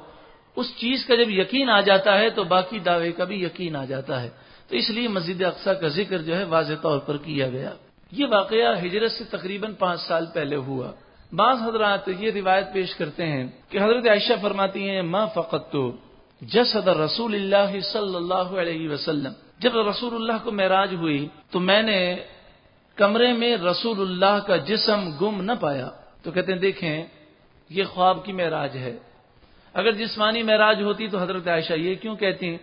اس چیز کا جب یقین آ جاتا ہے تو باقی دعوے کا بھی یقین آ جاتا ہے۔ تو اس لیے مسجد اقسا کا ذکر جو ہے واضح طور پر کیا گیا۔ یہ واقعہ ہجرت سے تقریباً پانچ سال پہلے ہوا۔ بعض حضرات یہ روایت پیش کرتے ہیں کہ حضرت عائشہ فرماتی ہیں، ما فقط تو، جسد رسول اللہ صلی اللہ علیہ وسلم۔ جب رسول اللہ کو معراج ہوئی تو میں نے کمرے میں رسول اللہ کا جسم گم نہ پایا۔ تو کہتے ہیں، دیکھیں، یہ خواب کی معراج ہے۔ اگر جسمانی معراج ہوتی تو حضرت عائشہ یہ کیوں کہتی ہیں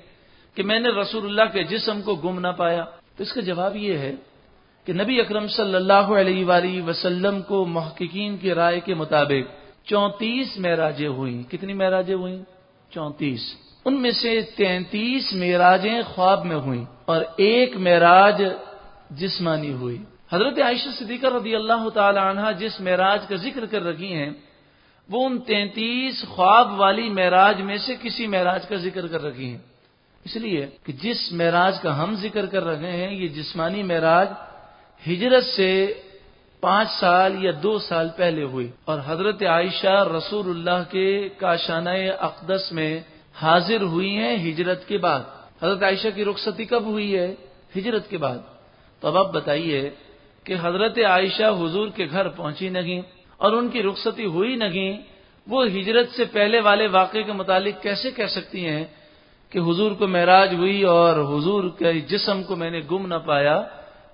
کہ میں نے رسول اللہ کے جسم کو گم نہ پایا؟ تو اس کا جواب یہ ہے کہ نبی اکرم صلی اللہ علیہ وآلہ وسلم کو محققین کی رائے کے مطابق چونتیس معراجیں ہوئیں۔ کتنی معراجیں ہوئیں؟ چونتیس۔ ان میں سے تینتیس معراجیں خواب میں ہوئیں اور ایک معراج جسمانی ہوئی۔ حضرت عائشہ صدیقہ رضی اللہ تعالی عنہ جس معراج کا ذکر کر رکھی ہیں، وہ ان تینتیس خواب والی معراج میں سے کسی معراج کا ذکر کر رکھی ہیں۔ اس لیے کہ جس معراج کا ہم ذکر کر رہے ہیں، یہ جسمانی معراج ہجرت سے پانچ سال یا دو سال پہلے ہوئی اور حضرت عائشہ رسول اللہ کے کاشانہ اقدس میں حاضر ہوئی ہیں ہجرت کے بعد۔ حضرت عائشہ کی رخصتی کب ہوئی ہے؟ ہجرت کے بعد۔ تو اب آپ بتائیے کہ حضرت عائشہ حضور کے گھر پہنچی نہیں اور ان کی رخصتی ہوئی نہیں، وہ ہجرت سے پہلے والے واقعے کے متعلق کیسے کہہ سکتی ہیں کہ حضور کو معراج ہوئی اور حضور کے جسم کو میں نے گم نہ پایا؟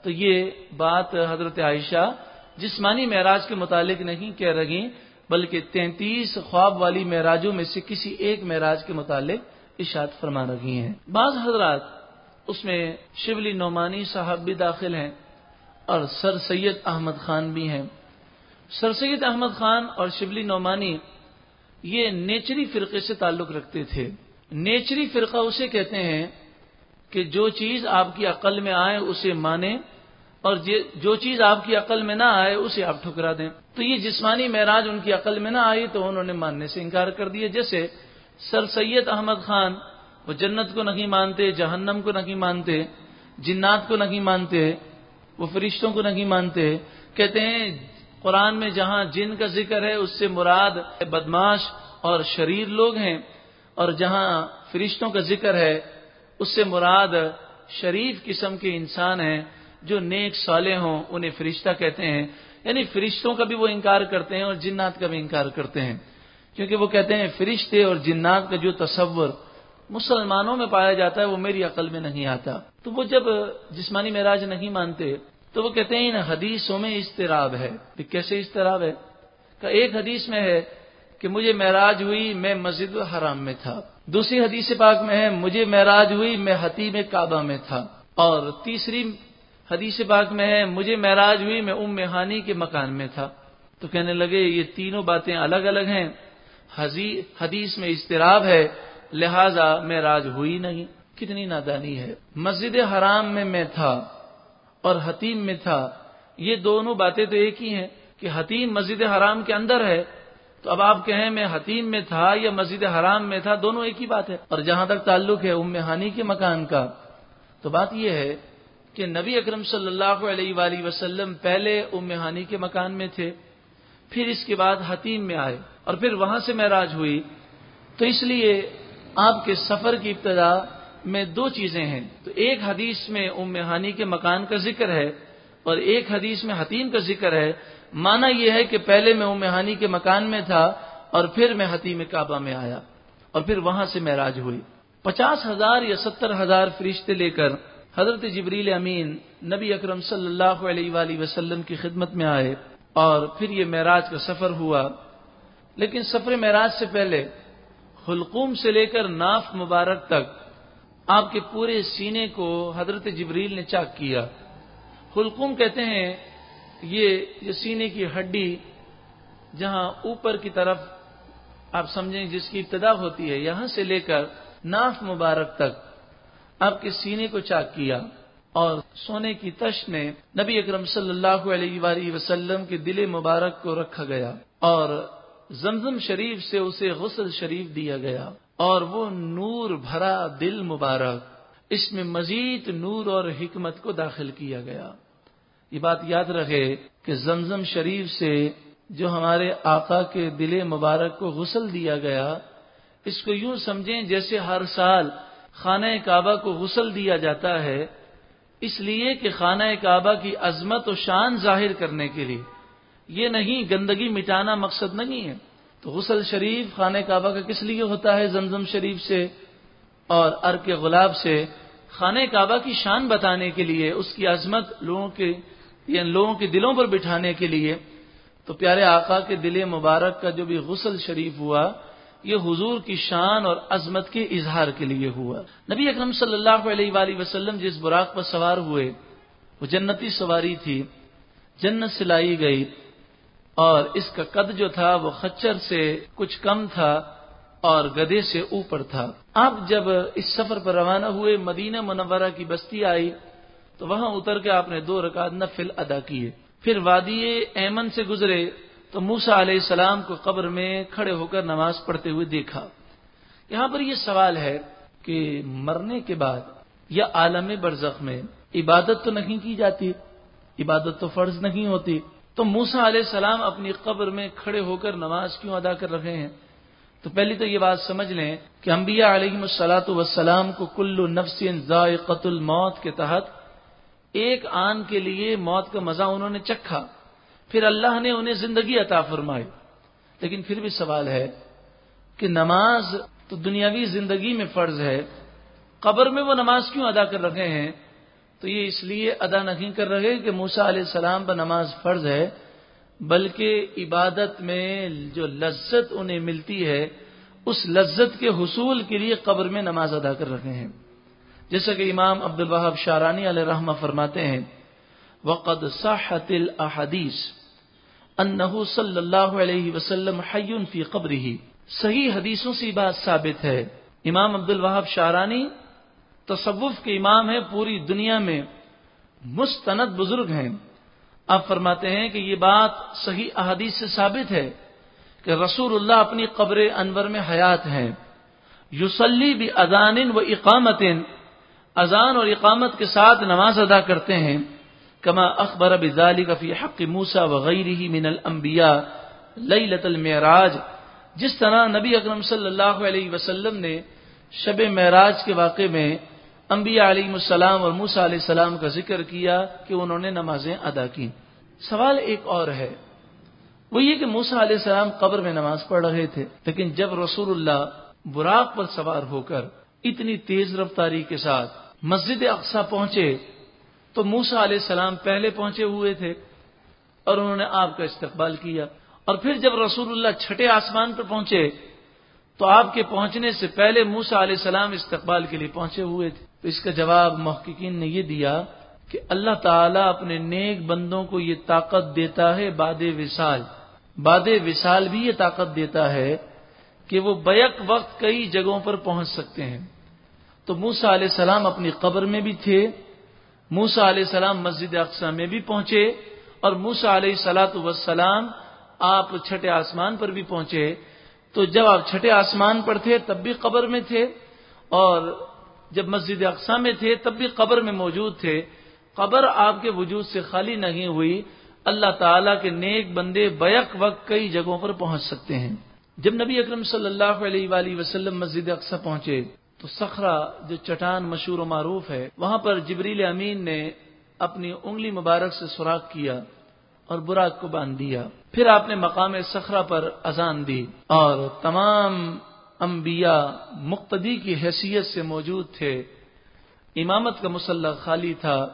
تو یہ بات حضرت عائشہ جسمانی معراج کے متعلق نہیں کہہ رہی بلکہ تینتیس خواب والی معراجوں میں سے کسی ایک معراج کے متعلق اشاد فرما رہی ہیں۔ بعض حضرات اس میں شبلی نعمانی صاحب بھی داخل ہیں اور سر سید احمد خان بھی ہیں۔ سر سید احمد خان اور شبلی نعمانی یہ نیچری فرقے سے تعلق رکھتے تھے۔ نیچری فرقہ اسے کہتے ہیں کہ جو چیز آپ کی عقل میں آئے اسے مانیں اور جو چیز آپ کی عقل میں نہ آئے اسے آپ ٹھکرا دیں۔ تو یہ جسمانی معراج ان کی عقل میں نہ آئی تو انہوں نے ماننے سے انکار کر دیا۔ جیسے سر سید احمد خان وہ جنت کو نہیں مانتے، جہنم کو نہیں مانتے، جنات کو نہیں مانتے، وہ فرشتوں کو نہیں مانتے۔ کہتے ہیں قرآن میں جہاں جن کا ذکر ہے اس سے مراد بدماش اور شریر لوگ ہیں۔ اور جہاں فرشتوں کا ذکر ہے اس سے مراد شریف قسم کے انسان ہیں۔ جو نیک صالح ہوں، انہیں فرشتہ کہتے ہیں۔ یعنی فرشتوں کا بھی وہ انکار کرتے ہیں اور جنات کا بھی انکار کرتے ہیں۔ کیونکہ وہ کہتے ہیں، فرشتے اور جنات کا جو تصور مسلمانوں میں پایا جاتا ہے، وہ میری عقل میں نہیں آتا۔ تو وہ جب جسمانی معراج نہیں مانتے، تو وہ کہتے ہیں، ان حدیثوں میں استراب ہے۔ کیسے استراب ہے؟ کہ ایک حدیث میں ہے کہ مجھے معراج ہوئی، میں مسجد الحرام میں تھا۔ دوسری حدیث پاک میں ہے، مجھے معراج ہوئی، میں حتیم کعبہ میں تھا۔ اور تیسری حدیث پاک میں ہے، مجھے معراج ہوئی، میں ام ہانی کے مکان میں تھا۔ تو کہنے لگے، یہ تینوں باتیں الگ الگ ہیں۔ حدیث میں استراب ہے، لہذا معراج ہوئی نہیں۔ کتنی نادانی ہے۔ مسجد حرام میں میں تھا اور حتیم میں تھا۔ یہ دونوں باتیں تو ایک ہی ہیں کہ حتیم مسجد حرام کے اندر ہے۔ تو اب آپ کہیں میں حتیم میں تھا یا مسجد حرام میں تھا، دونوں ایک ہی بات ہے۔ اور جہاں تک تعلق ہے ام ہانی کے مکان کا، تو بات یہ ہے کہ نبی اکرم صلی اللہ علیہ وآلہ وسلم پہلے ام ہانی کے مکان میں تھے، پھر اس کے بعد حتیم میں آئے اور پھر وہاں سے معراج ہوئی۔ تو اس لیے آپ کے سفر کی ابتدا میں دو چیزیں ہیں۔ تو ایک حدیث میں ام ہانی کے مکان کا ذکر ہے اور ایک حدیث میں حتیم کا ذکر ہے۔ مانا یہ ہے کہ پہلے میں ام ہانی کے مکان میں تھا اور پھر میں حتیم کعبہ میں آیا اور پھر وہاں سے معراج ہوئی۔ پچاس ہزار یا ستر ہزار فرشتے لے کر حضرت جبریل امین نبی اکرم صلی اللہ علیہ وآلہ وسلم کی خدمت میں آئے اور پھر یہ معراج کا سفر ہوا۔ لیکن سفر معراج سے پہلے حلقوم سے لے کر ناف مبارک تک آپ کے پورے سینے کو حضرت جبریل نے چاک کیا۔ حلقوم کہتے ہیں یہ سینے کی ہڈی جہاں اوپر کی طرف آپ سمجھیں جس کی ابتدا ہوتی ہے، یہاں سے لے کر ناف مبارک تک۔ آپ کے سینے کو چاک کیا اور سونے کی تش میں نبی اکرم صلی اللہ علیہ وآلہ وسلم کے دل مبارک کو رکھا گیا اور زمزم شریف سے اسے غسل شریف دیا گیا اور وہ نور بھرا دل مبارک، اس میں مزید نور اور حکمت کو داخل کیا گیا۔ یہ بات یاد رکھے کہ زمزم شریف سے جو ہمارے آقا کے دل مبارک کو غسل دیا گیا، اس کو یوں سمجھیں جیسے ہر سال خانہ کعبہ کو غسل دیا جاتا ہے، اس لیے کہ خانہ کعبہ کی عظمت و شان ظاہر کرنے کے لیے۔ یہ نہیں، گندگی مٹانا مقصد نہیں ہے۔ تو غسل شریف خانہ کعبہ کا کس لیے ہوتا ہے؟ زمزم شریف سے اور ار کے گلاب سے۔ خانہ کعبہ کی شان بتانے کے لیے، اس کی عظمت لوگوں کے یا لوگوں کے دلوں پر بٹھانے کے لیے۔ تو پیارے آقا کے دل مبارک کا جو بھی غسل شریف ہوا یہ حضور کی شان اور عظمت کے اظہار کے لیے ہوا۔ نبی اکرم صلی اللہ علیہ وآلہ وسلم جس براق پر سوار ہوئے، وہ جنتی سواری تھی، جنت سے لائی گئی اور اس کا قد جو تھا وہ خچر سے کچھ کم تھا اور گدے سے اوپر تھا۔ اب جب اس سفر پر روانہ ہوئے، مدینہ منورہ کی بستی آئی، تو وہاں اتر کے آپ نے دو رکعت نفل ادا کیے۔ پھر وادی ایمن سے گزرے۔ تو موسا علیہ السلام کو قبر میں کھڑے ہو کر نماز پڑھتے ہوئے دیکھا۔ یہاں پر یہ سوال ہے کہ مرنے کے بعد یا عالم برزخ میں عبادت تو نہیں کی جاتی، عبادت تو فرض نہیں ہوتی۔ تو موسا علیہ السلام اپنی قبر میں کھڑے ہو کر نماز کیوں ادا کر رہے ہیں؟ تو پہلی تو یہ بات سمجھ لیں کہ انبیاء علیہ السلاۃ وسلام کو کل نفس ذائقت الموت کے تحت ایک آن کے لیے موت کا مزہ انہوں نے چکھا۔ پھر اللہ نے انہیں زندگی عطا فرمائی۔ لیکن پھر بھی سوال ہے کہ نماز تو دنیاوی زندگی میں فرض ہے، قبر میں وہ نماز کیوں ادا کر رہے ہیں؟ تو یہ اس لیے ادا نہیں کر رہے کہ موسا علیہ السلام پر نماز فرض ہے، بلکہ عبادت میں جو لذت انہیں ملتی ہے، اس لذت کے حصول کے لیے قبر میں نماز ادا کر رہے ہیں۔ جیسا کہ امام عبد الوہاب شارانی علیہ رحمہ فرماتے ہیں، وقد صحت الاحادیث انہو صلی اللہ علیہ وسلم حیون فی قبر ہی صحیح حدیثوں سے بات ثابت ہے۔ امام عبد الوہاب شارانی تصوف کے امام ہے پوری دنیا میں مستند بزرگ ہیں۔ آپ فرماتے ہیں کہ یہ بات صحیح احادیث سے ثابت ہے کہ رسول اللہ اپنی قبر انور میں حیات ہیں۔ یوسلی بھی ادان و اقامت اذان اور اقامت کے ساتھ نماز ادا کرتے ہیں۔ کما اخبر بزالی کا حق موسا وغیر ہی من المبیا لئی المعراج. جس طرح نبی اکرم صلی اللہ علیہ وسلم نے شب معراج کے واقع میں انبیاء علیہ السلام اور موسا علیہ السلام کا ذکر کیا کہ انہوں نے نمازیں ادا کی سوال ایک اور ہے. وہ یہ کہ موسا علیہ السلام قبر میں نماز پڑھ رہے تھے، لیکن جب رسول اللہ براق پر سوار ہو کر اتنی تیز رفتاری کے ساتھ مسجد اقسا پہنچے تو موسا علیہ السلام پہلے پہنچے ہوئے تھے اور انہوں نے آپ کا استقبال کیا اور پھر جب رسول اللہ چھٹے آسمان پر پہنچے تو آپ کے پہنچنے سے پہلے موسا علیہ السلام استقبال کے لیے پہنچے ہوئے تھے۔ تو اس کا جواب محققین نے یہ دیا کہ اللہ تعالیٰ اپنے نیک بندوں کو یہ طاقت دیتا ہے باد وصال۔ باد وصال بھی یہ طاقت دیتا ہے کہ وہ بیک وقت کئی جگہوں پر پہنچ سکتے ہیں۔ تو موسا علیہ السلام اپنی قبر میں بھی تھے موسا علیہ السلام مسجد اقسا میں بھی پہنچے اور موسا علیہ سلاۃ وسلام آپ چھٹے آسمان پر بھی پہنچے۔ تو جب آپ چھٹے آسمان پر تھے تب بھی قبر میں تھے اور جب مسجد اقسا میں تھے تب بھی قبر میں موجود تھے۔ قبر آپ کے وجود سے خالی نہیں ہوئی۔ اللہ تعالیٰ کے نیک بندے بیک وقت کئی جگہوں پر پہنچ سکتے ہیں۔ جب نبی اکرم صلی اللہ علیہ وآلہ وسلم مسجد اقسا پہنچے تو سخرا جو چٹان مشہور و معروف ہے، وہاں پر جبریل امین نے اپنی انگلی مبارک سے سوراخ کیا اور براق کو باندھ دیا۔ پھر آپ نے مقام سخرا پر اذان دی اور تمام انبیاء مقتدی کی حیثیت سے موجود تھے۔ امامت کا مسلح خالی تھا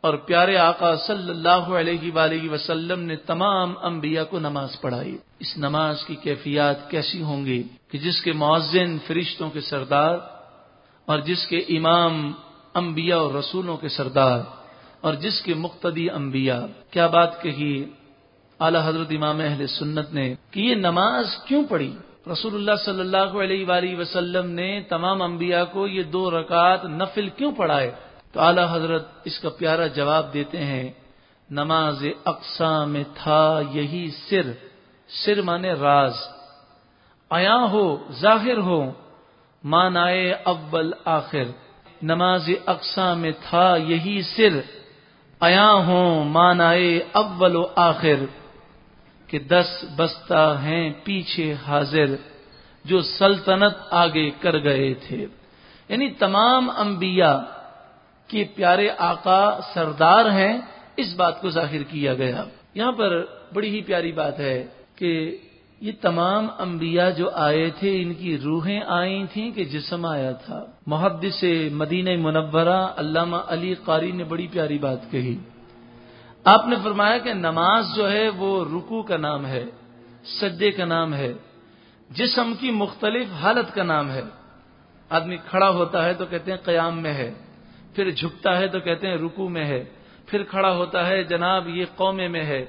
اور پیارے آقا صلی اللہ علیہ وآلہ وسلم نے تمام انبیاء کو نماز پڑھائی۔ اس نماز کی کیفیات کیسی ہوں گی کہ جس کے معذن فرشتوں کے سردار اور جس کے امام انبیاء اور رسولوں کے سردار اور جس کے مقتدی انبیاء۔ کیا بات کہی؟ اعلی حضرت امام اہل سنت نے کہ یہ نماز کیوں پڑھی؟ رسول اللہ صلی اللہ علیہ وآلہ وسلم نے تمام انبیاء کو یہ دو رکعت نفل کیوں پڑھائے؟ تو اعلی حضرت اس کا پیارا جواب دیتے ہیں، نماز اقسا میں تھا یہی سر۔ سر مانے راز۔ آیا ہو، ظاہر ہو۔ مان آئے اول آخر۔ نماز اقسا میں تھا یہی سر۔ آیا ہوں مان آئے اول و آخر۔ کہ دس بستہ ہیں پیچھے حاضر۔ جو سلطنت آگے کر گئے تھے۔ یعنی تمام انبیاء کے پیارے آقا سردار ہیں۔ اس بات کو ظاہر کیا گیا۔ یہاں پر بڑی ہی پیاری بات ہے کہ یہ تمام انبیاء جو آئے تھے، ان کی روحیں آئی تھیں کہ جسم آیا تھا۔ محدث مدینہ منورہ علامہ علی قاری نے بڑی پیاری بات کہی۔ آپ نے فرمایا کہ نماز جو ہے وہ رکو کا نام ہے، سجدے کا نام ہے، جسم کی مختلف حالت کا نام ہے۔ آدمی کھڑا ہوتا ہے تو کہتے ہیں قیام میں ہے، پھر جھکتا ہے تو کہتے ہیں رکو میں ہے، پھر کھڑا ہوتا ہے جناب یہ قومے میں ہے،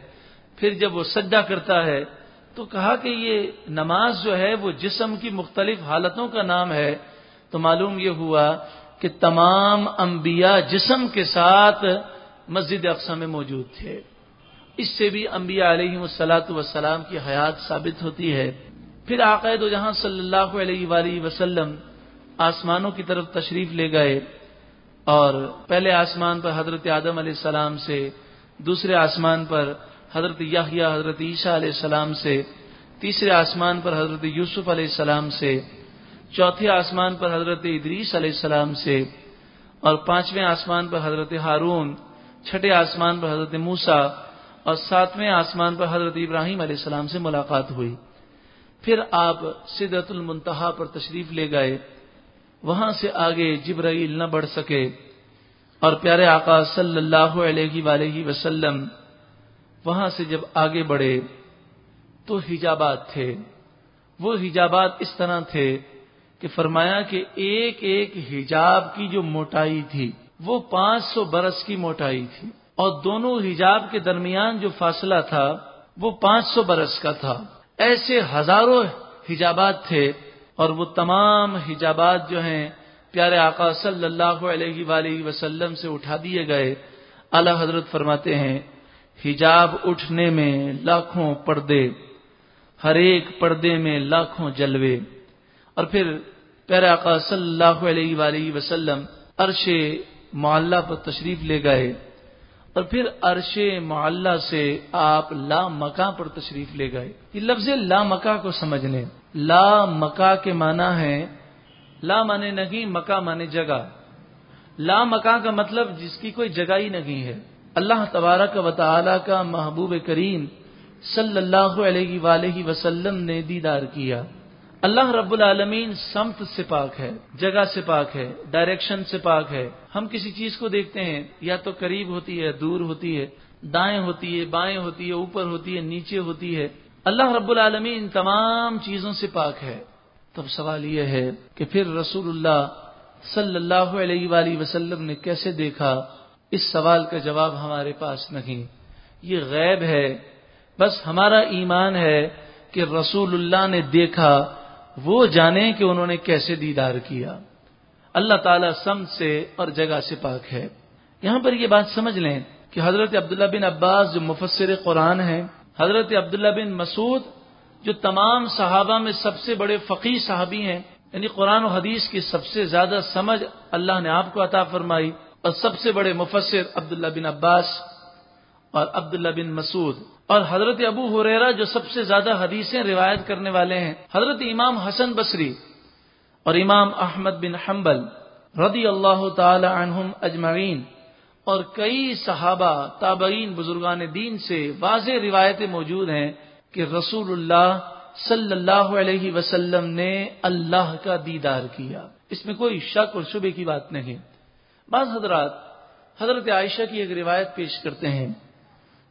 پھر جب وہ سجدہ کرتا ہے تو کہا کہ یہ نماز جو ہے وہ جسم کی مختلف حالتوں کا نام ہے تو معلوم یہ ہوا کہ تمام انبیاء جسم کے ساتھ مسجد اقسام میں موجود تھے۔ اس سے بھی انبیاء علیہ السلاۃ وسلام کی حیات ثابت ہوتی ہے۔ پھر عقائد و جہاں صلی اللہ علیہ وآلہ وسلم آسمانوں کی طرف تشریف لے گئے اور پہلے آسمان پر حضرت آدم علیہ السلام سے دوسرے آسمان پر حضرت یاہیا حضرت عیسیٰ علیہ السلام سے، تیسرے آسمان پر حضرت یوسف علیہ السلام سے، چوتھے آسمان پر حضرت ادریس علیہ السلام سے، اور پانچویں آسمان پر حضرت ہارون، چھٹے آسمان پر حضرت موسا اور ساتویں آسمان پر حضرت ابراہیم علیہ السلام سے ملاقات ہوئی۔ پھر آپ سدرت المنتہا پر تشریف لے گئے۔ وہاں سے آگے جبرائیل نہ بڑھ سکے۔ اور پیارے آقا صلی اللہ علیہ وآلہ وسلم وہاں سے جب آگے بڑھے تو حجابات تھے۔ وہ حجابات اس طرح تھے کہ فرمایا کہ ایک ایک حجاب کی جو موٹائی تھی، وہ پانچ سو برس کی موٹائی تھی۔ اور دونوں حجاب کے درمیان جو فاصلہ تھا، وہ پانچ سو برس کا تھا۔ ایسے ہزاروں حجابات تھے اور وہ تمام حجابات جو ہیں، پیارے آقا صلی اللہ علیہ وآلہ وسلم سے اٹھا دیے گئے۔ اللہ حضرت فرماتے ہیں حجاب اٹھنے میں لاکھوں پردے، ہر ایک پردے میں لاکھوں جلوے۔ اور پھر پیارے آقا صلی اللہ علیہ وآلہ وسلم عرش معلہ پر تشریف لے گئے۔ اور پھر عرش معلہ سے آپ لا مکہ پر تشریف لے گئے۔ یہ لفظ لا مکہ کو سمجھ لیں لا مکہ کے معنی ہے، لا مانے نہیں، مکہ مانے جگہ۔ لا مکہ کا مطلب جس کی کوئی جگہ ہی نہیں ہے۔ اللہ تبارک و تعالی کا محبوب کریم صلی اللہ علیہ وآلہ وسلم نے دیدار کیا۔ اللہ رب العالمین سمت سے پاک ہے، جگہ سے پاک ہے ڈائریکشن سے پاک ہے۔ ہم کسی چیز کو دیکھتے ہیں، یا تو قریب ہوتی ہے، دور ہوتی ہے، دائیں ہوتی ہے، بائیں ہوتی ہے، اوپر ہوتی ہے، نیچے ہوتی ہے۔ اللہ رب العالمین تمام چیزوں سے پاک ہے۔ تب سوال یہ ہے کہ پھر رسول اللہ صلی اللہ علیہ وآلہ وسلم نے کیسے دیکھا اس سوال کا جواب ہمارے پاس نہیں۔ یہ غیب ہے۔ بس ہمارا ایمان ہے کہ رسول اللہ نے دیکھا، وہ جانے کہ انہوں نے کیسے دیدار کیا۔ اللہ تعالیٰ سم سے اور جگہ سے پاک ہے۔ یہاں پر یہ بات سمجھ لیں کہ حضرت عبداللہ بن عباس جو مفسر قرآن ہیں، حضرت عبداللہ بن مسعود جو تمام صحابہ میں سب سے بڑے فقی صحابی ہیں یعنی قرآن و حدیث کی سب سے زیادہ سمجھ اللہ نے آپ کو عطا فرمائی۔ اور سب سے بڑے مفسر عبداللہ بن عباس اور عبداللہ بن مسعود اور حضرت ابو حریرا جو سب سے زیادہ حدیثیں روایت کرنے والے ہیں، حضرت امام حسن بصری اور امام احمد بن حنبل رضی اللہ تعالی عنہم اجمعین اور کئی صحابہ، تابعین، بزرگان دین سے واضح روایتیں موجود ہیں کہ رسول اللہ صلی اللہ علیہ وسلم نے اللہ کا دیدار کیا۔ اس میں کوئی شک اور شبے کی بات نہیں۔ بعض حضرات حضرت عائشہ کی ایک روایت پیش کرتے ہیں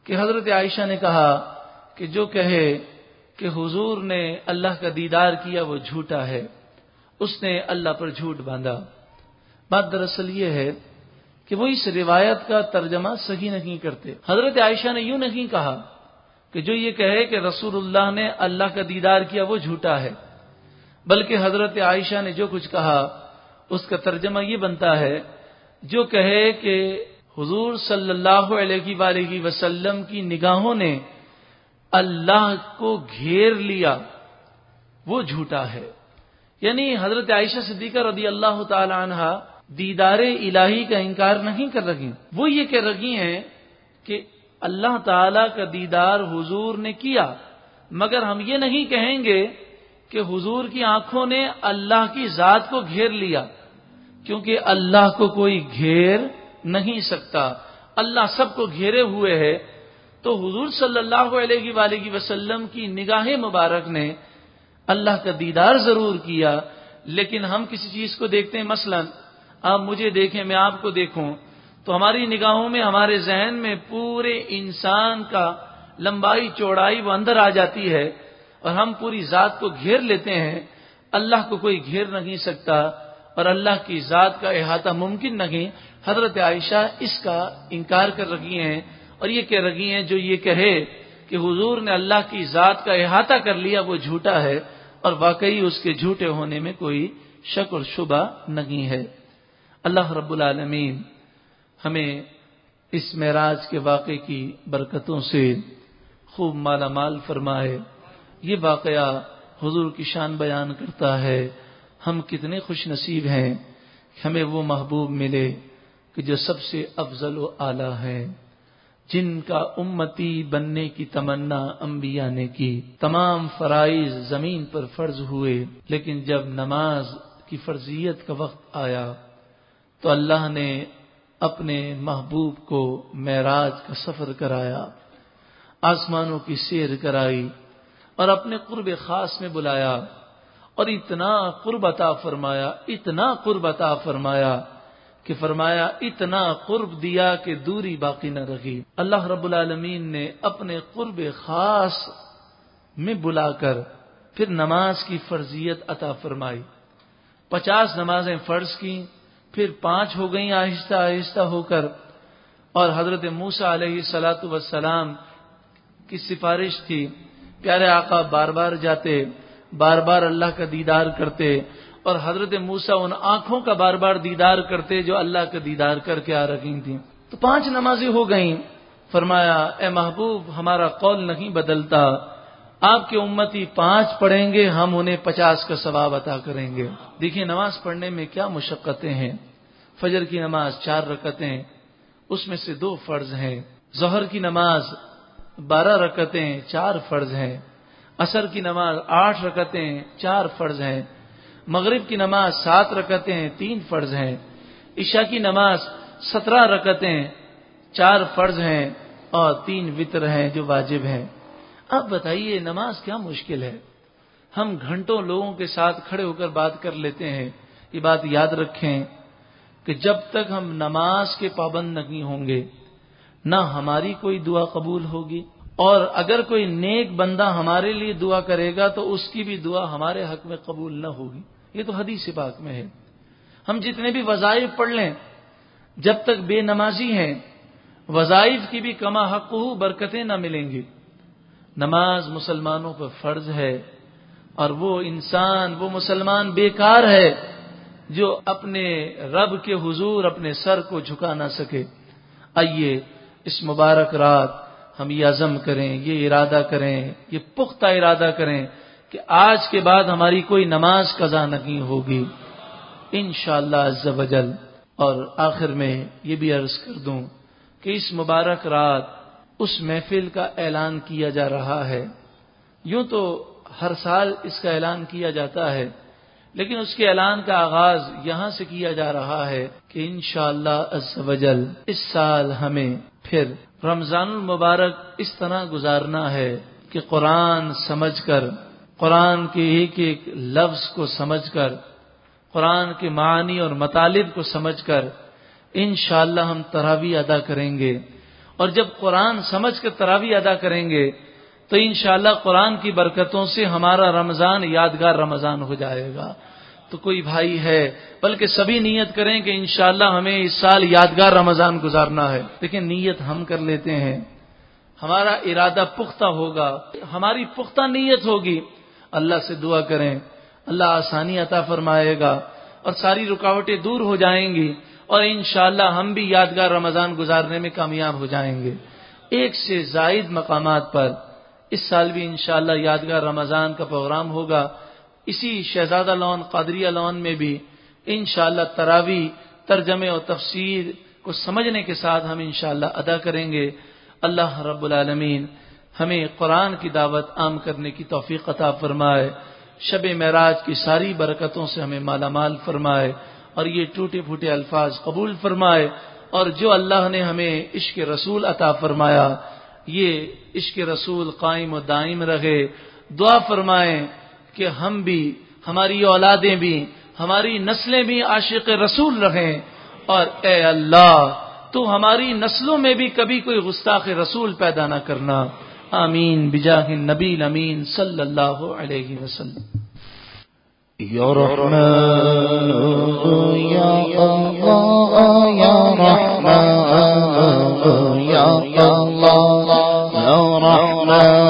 کہ حضرت عائشہ نے کہا کہ جو کہے کہ حضور نے اللہ کا دیدار کیا وہ جھوٹا ہے، اس نے اللہ پر جھوٹ باندھا۔ بات دراصل یہ ہے کہ وہ اس روایت کا ترجمہ صحیح نہیں کرتے۔ حضرت عائشہ نے یوں نہیں کہا کہ جو یہ کہے کہ رسول اللہ نے اللہ کا دیدار کیا وہ جھوٹا ہے، بلکہ حضرت عائشہ نے جو کچھ کہا، اس کا ترجمہ یہ بنتا ہے جو کہے کہ حضور صلی اللہ علیہ وآلہ وسلم کی نگاہوں نے اللہ کو گھیر لیا، وہ جھوٹا ہے۔ یعنی حضرت عائشہ صدیقہ رضی اللہ تعالی عنہ دیدار الہی کا انکار نہیں کر رہی۔ وہ یہ کہہ رہی ہیں کہ اللہ تعالی کا دیدار حضور نے کیا، مگر ہم یہ نہیں کہیں گے کہ حضور کی آنکھوں نے اللہ کی ذات کو گھیر لیا۔ کیونکہ اللہ کو کوئی گھیر نہیں سکتا۔ اللہ سب کو گھیرے ہوئے ہے۔ تو حضور صلی اللہ علیہ وآلہ وسلم کی نگاہ مبارک نے اللہ کا دیدار ضرور کیا۔ لیکن ہم کسی چیز کو دیکھتے ہیں، مثلاً آپ مجھے دیکھیں، میں آپ کو دیکھوں۔ تو ہماری نگاہوں میں، ہمارے ذہن میں پورے انسان کا لمبائی، چوڑائی وہ اندر آ جاتی ہے اور ہم پوری ذات کو گھیر لیتے ہیں۔ اللہ کو کوئی گھیر نہیں سکتا۔ اور اللہ کی ذات کا احاطہ ممکن نہیں، حضرت عائشہ اس کا انکار کر رہی ہیں اور یہ کہہ رہی ہیں، جو یہ کہے کہ حضور نے اللہ کی ذات کا احاطہ کر لیا، وہ جھوٹا ہے اور واقعی اس کے جھوٹے ہونے میں کوئی شک اور شبہ نہیں ہے۔ اللہ رب العالمین ہمیں اس معراج کے واقعے کی برکتوں سے خوب مالا مال فرمائے۔ یہ واقعہ حضور کی شان بیان کرتا ہے۔ ہم کتنے خوش نصیب ہیں ہمیں وہ محبوب ملے کہ جو سب سے افضل و اعلی ہے، جن کا امتی بننے کی تمنا انبیاء نے کی۔ تمام فرائض زمین پر فرض ہوئے، لیکن جب نماز کی فرضیت کا وقت آیا تو اللہ نے اپنے محبوب کو معراج کا سفر کرایا، آسمانوں کی سیر کرائی اور اپنے قرب خاص میں بلایا۔ اور اتنا قرب عطا فرمایا، اتنا قرب عطا فرمایا کہ فرمایا، اتنا قرب دیا کہ دوری باقی نہ رہی۔ اللہ رب العالمین نے اپنے قرب خاص میں بلا کر پھر نماز کی فرضیت عطا فرمائی۔ پچاس نمازیں فرض کی پھر پانچ ہو گئیں آہستہ آہستہ ہو کر۔ اور حضرت موسا علیہ سلاۃ وسلام کی سفارش تھی۔ پیارے آقا بار بار جاتے۔ بار بار اللہ کا دیدار کرتے اور حضرت موسا ان آنکھوں کا بار بار دیدار کرتے جو اللہ کا دیدار کر کے آ رہی تھیں۔ تو پانچ نمازیں ہو گئیں۔ فرمایا، اے محبوب، ہمارا قول نہیں بدلتا۔ آپ کے امتی پانچ پڑھیں گے، ہم انہیں پچاس کا ثواب عطا کریں گے۔ دیکھیے، نماز پڑھنے میں کیا مشقتیں ہیں۔ فجر کی نماز چار رکتیں اس میں سے دو فرض ہیں۔ ظہر کی نماز بارہ رکتیں چار فرض ہیں۔ عصر کی نماز آٹھ رکتیں چار فرض ہیں، مغرب کی نماز سات رکتیں تین فرض ہیں، عشاء کی نماز سترہ رکتیں چار فرض ہیں اور تین وطر ہیں جو واجب ہیں۔ اب بتائیے، نماز کیا مشکل ہے؟ ہم گھنٹوں لوگوں کے ساتھ کھڑے ہو کر بات کر لیتے ہیں، یہ بات یاد رکھیں کہ جب تک ہم نماز کے پابند نہیں ہوں گے، نہ ہماری کوئی دعا قبول ہوگی۔ اور اگر کوئی نیک بندہ ہمارے لیے دعا کرے گا تو اس کی بھی دعا ہمارے حق میں قبول نہ ہوگی۔ یہ تو حدیث پاک میں ہے۔ ہم جتنے بھی وظائف پڑھ لیں، جب تک بے نمازی ہیں، وظائف کی بھی کما حق ہو، برکتیں نہ ملیں گی۔ نماز مسلمانوں پر فرض ہے اور وہ انسان، وہ مسلمان بیکار ہے جو اپنے رب کے حضور اپنے سر کو جھکا نہ سکے۔ آئیے اس مبارک رات ہم یہ عزم کریں، یہ ارادہ کریں، یہ پختہ ارادہ کریں کہ آج کے بعد ہماری کوئی نماز قضا نہیں ہوگی۔ ان شاء اللہ اور آخر میں یہ بھی عرض کر دوں کہ اس مبارک رات اس محفل کا اعلان کیا جا رہا ہے۔ یوں تو ہر سال اس کا اعلان کیا جاتا ہے، لیکن اس کے اعلان کا آغاز یہاں سے کیا جا رہا ہے کہ انشاءاللہ شاء اللہ اس سال ہمیں پھر رمضان المبارک اس طرح گزارنا ہے کہ قرآن سمجھ کر، قرآن کے ایک ایک لفظ کو سمجھ کر، قرآن کے معنی اور مطالب کو سمجھ کر انشاءاللہ ہم تراوی ادا کریں گے۔ اور جب قرآن سمجھ کر تراوی ادا کریں گے، تو انشاءاللہ قرآن کی برکتوں سے ہمارا رمضان یادگار رمضان ہو جائے گا۔ تو کوئی بھائی ہے، بلکہ سبھی نیت کریں کہ انشاءاللہ ہمیں اس سال یادگار رمضان گزارنا ہے۔ لیکن نیت ہم کر لیتے ہیں۔ ہمارا ارادہ پختہ ہوگا۔ ہماری پختہ نیت ہوگی۔ اللہ سے دعا کریں۔ اللہ آسانی عطا فرمائے گا۔ اور ساری رکاوٹیں دور ہو جائیں گی۔ اور انشاءاللہ ہم بھی یادگار رمضان گزارنے میں کامیاب ہو جائیں گے۔ ایک سے زائد مقامات پر اس سال بھی انشاءاللہ یادگار رمضان کا پروگرام ہوگا۔ اسی شہزادہ لون، قادریہ لون میں بھی انشاءاللہ تراوی، ترجمے اور تفسیر کو سمجھنے کے ساتھ ہم انشاءاللہ ادا کریں گے۔ اللہ رب العالمین ہمیں قرآن کی دعوت عام کرنے کی توفیق عطا فرمائے۔ شب معراج کی ساری برکتوں سے ہمیں مالا مال فرمائے اور یہ ٹوٹے پھوٹے الفاظ قبول فرمائے اور جو اللہ نے ہمیں عشق رسول عطا فرمایا، یہ عشق رسول قائم و دائم رہے۔ دعا فرمائیں کہ ہم بھی ہماری اولادیں بھی ہماری نسلیں بھی عاشق رسول رہیں اور اے اللہ تو ہماری نسلوں میں بھی کبھی کوئی گستاخ رسول پیدا نہ کرنا آمین بجاہ نبی امین صلی اللہ علیہ وسلم یا رحمان یا اللہ یا رحمان یا اللہ یا رحمان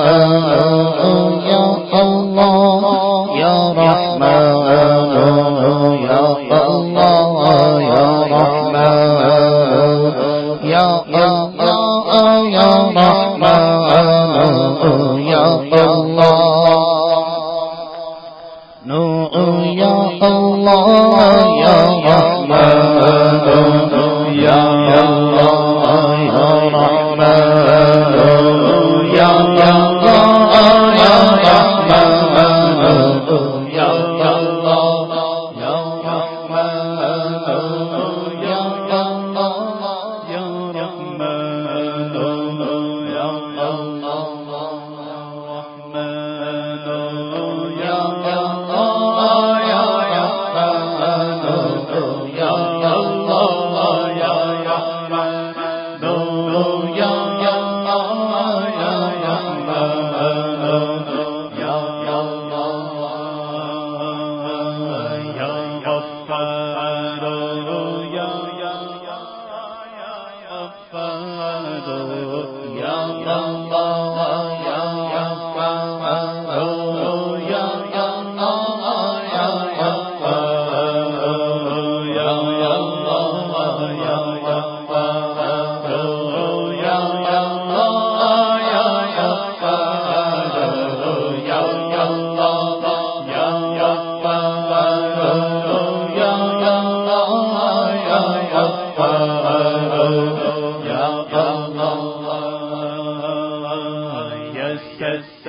ಸ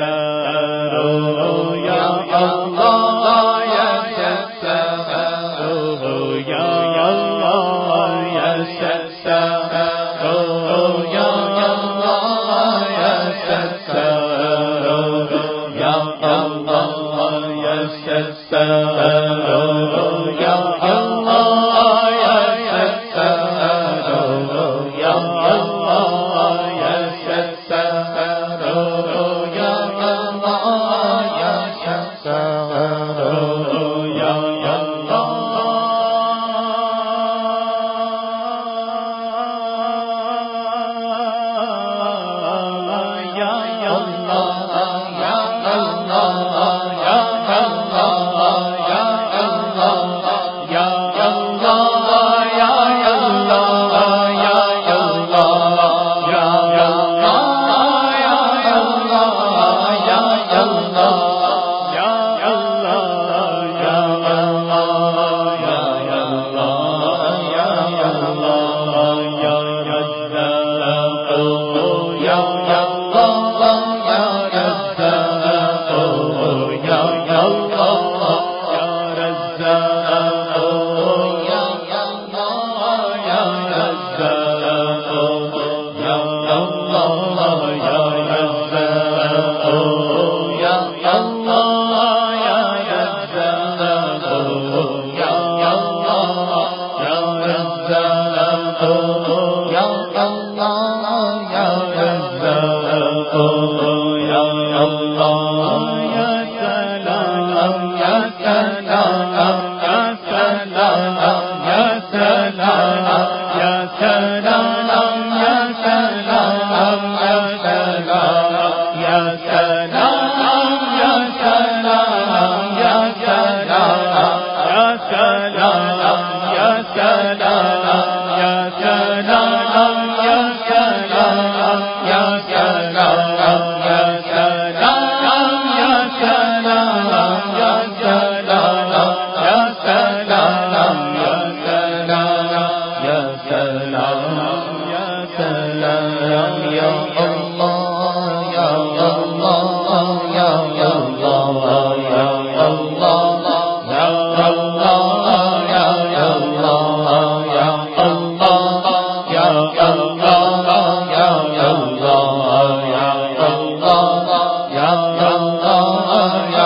اللہ یا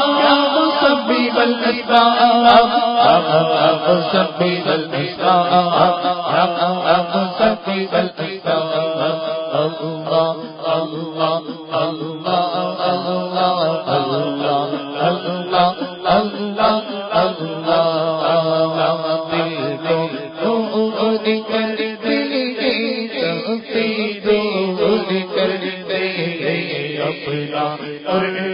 اور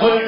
کر دے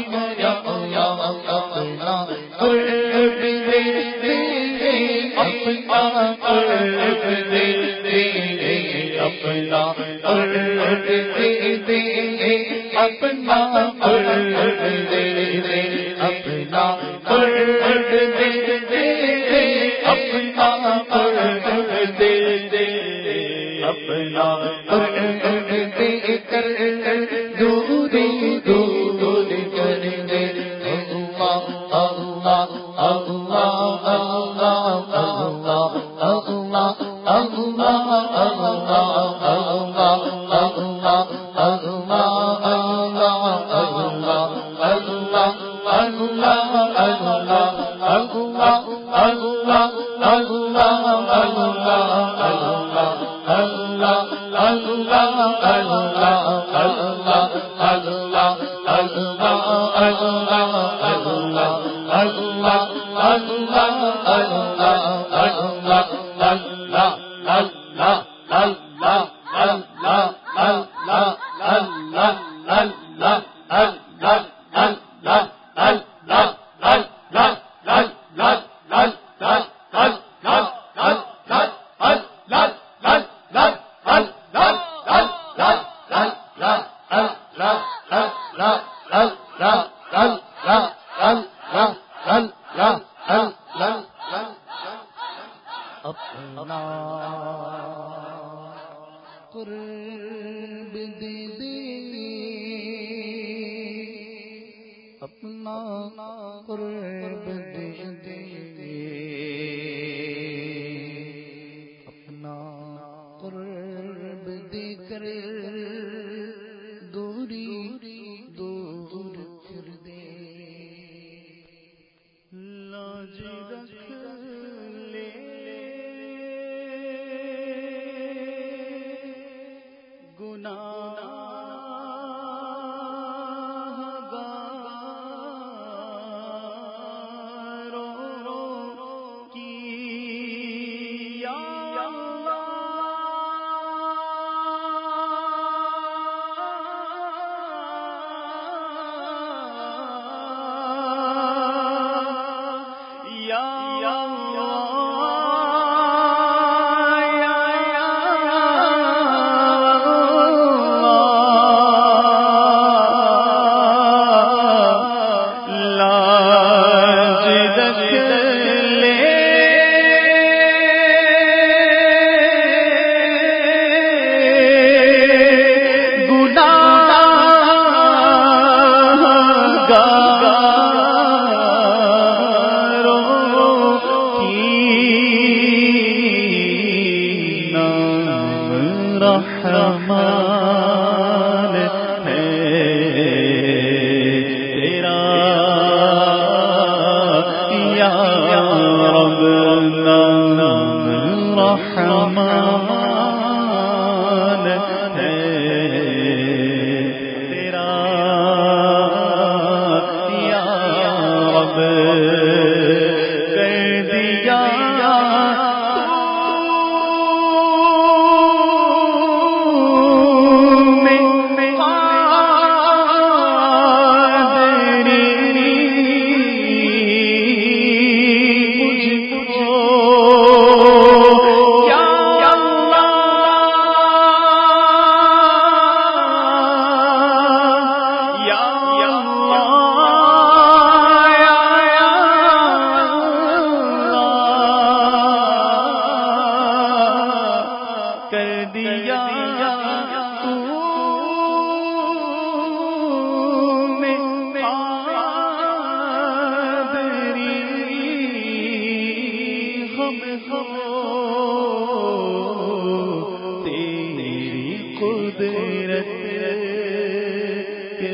بدید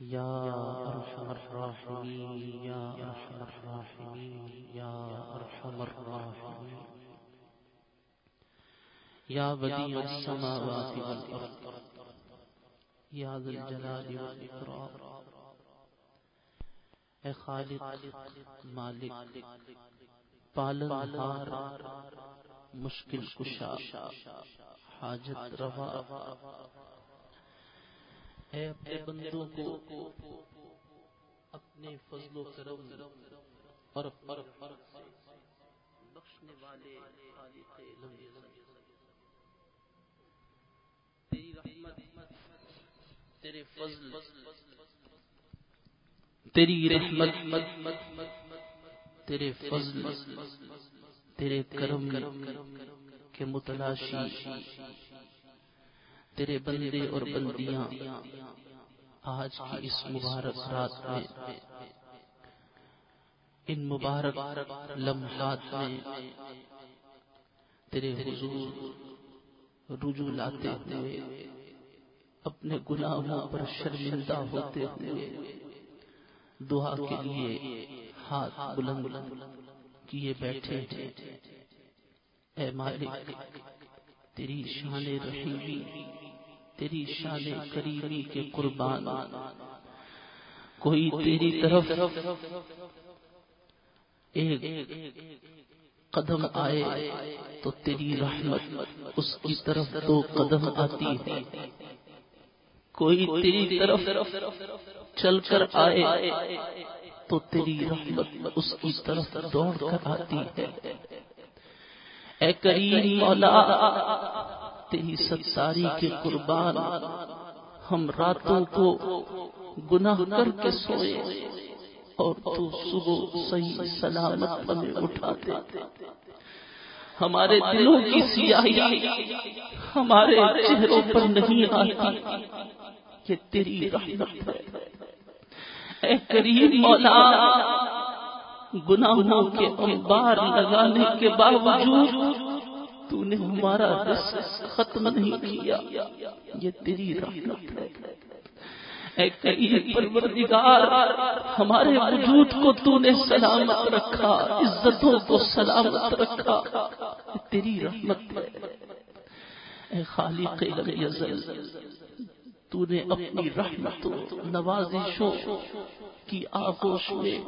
يا أرحم الراحمين يا أرحم الراحمين يا أرحم الراحمين يا بديع السماوات والأرض يا ذا الجلال والإكرام. اے خالق، مالک، پالن ہار، مشکل کشا، حاجت روا. اے اپنے بندوں کو اپنے فضل و کرم اور بخشنے والے خالق تیری رحمت، تیرے فضل، تیری رحمت، تیرے فضل، تیرے کرم کے متلاشی۔ تیرے بندے اور بندیاں آج کی اس مبارک رات میں ان مبارک لمحات میں تیرے حضور رجوع لاتے ہوئے اپنے گناہوں پر شرمندہ ہوتے ہوئے دعا کے لیے ہاتھ بلند کیے بیٹھے تھے اے مالک تیری شان رحیمی تیری شان کریمی کے قربان۔ کوئی تیری طرف ایک قدم آئے تو تیری رحمت اس کی طرف دو قدم آتی ہے کوئی تیری طرف چل کر آئے تو تیری رحمت اس کی طرف دوڑ کر آتی ہے۔ اے کریم مولا تیری ستاری کے قربان۔ ہم راتوں کو گناہ کر کے سوئے اور تو صبح صحیح سلامت ہمیں اٹھاتے۔ ہمارے دلوں کی سیاہی ہمارے چہروں پر نہیں آتی کہ تیری رحمت ہے۔ اے کریم مولا، گناہوں کے انبار لگانے کے باوجود تو نے ہمارا رس ختم نہیں کیا۔ یہ تیری رحمت ہے۔ اے کریم پروردگار، ہمارے وجود کو تو نے سلامت رکھا، عزتوں کو سلامت رکھا۔ تیری رحمت ہے۔ اے خالق یزل تو نے اپنی رحمت نوازشوں کی آغوش میں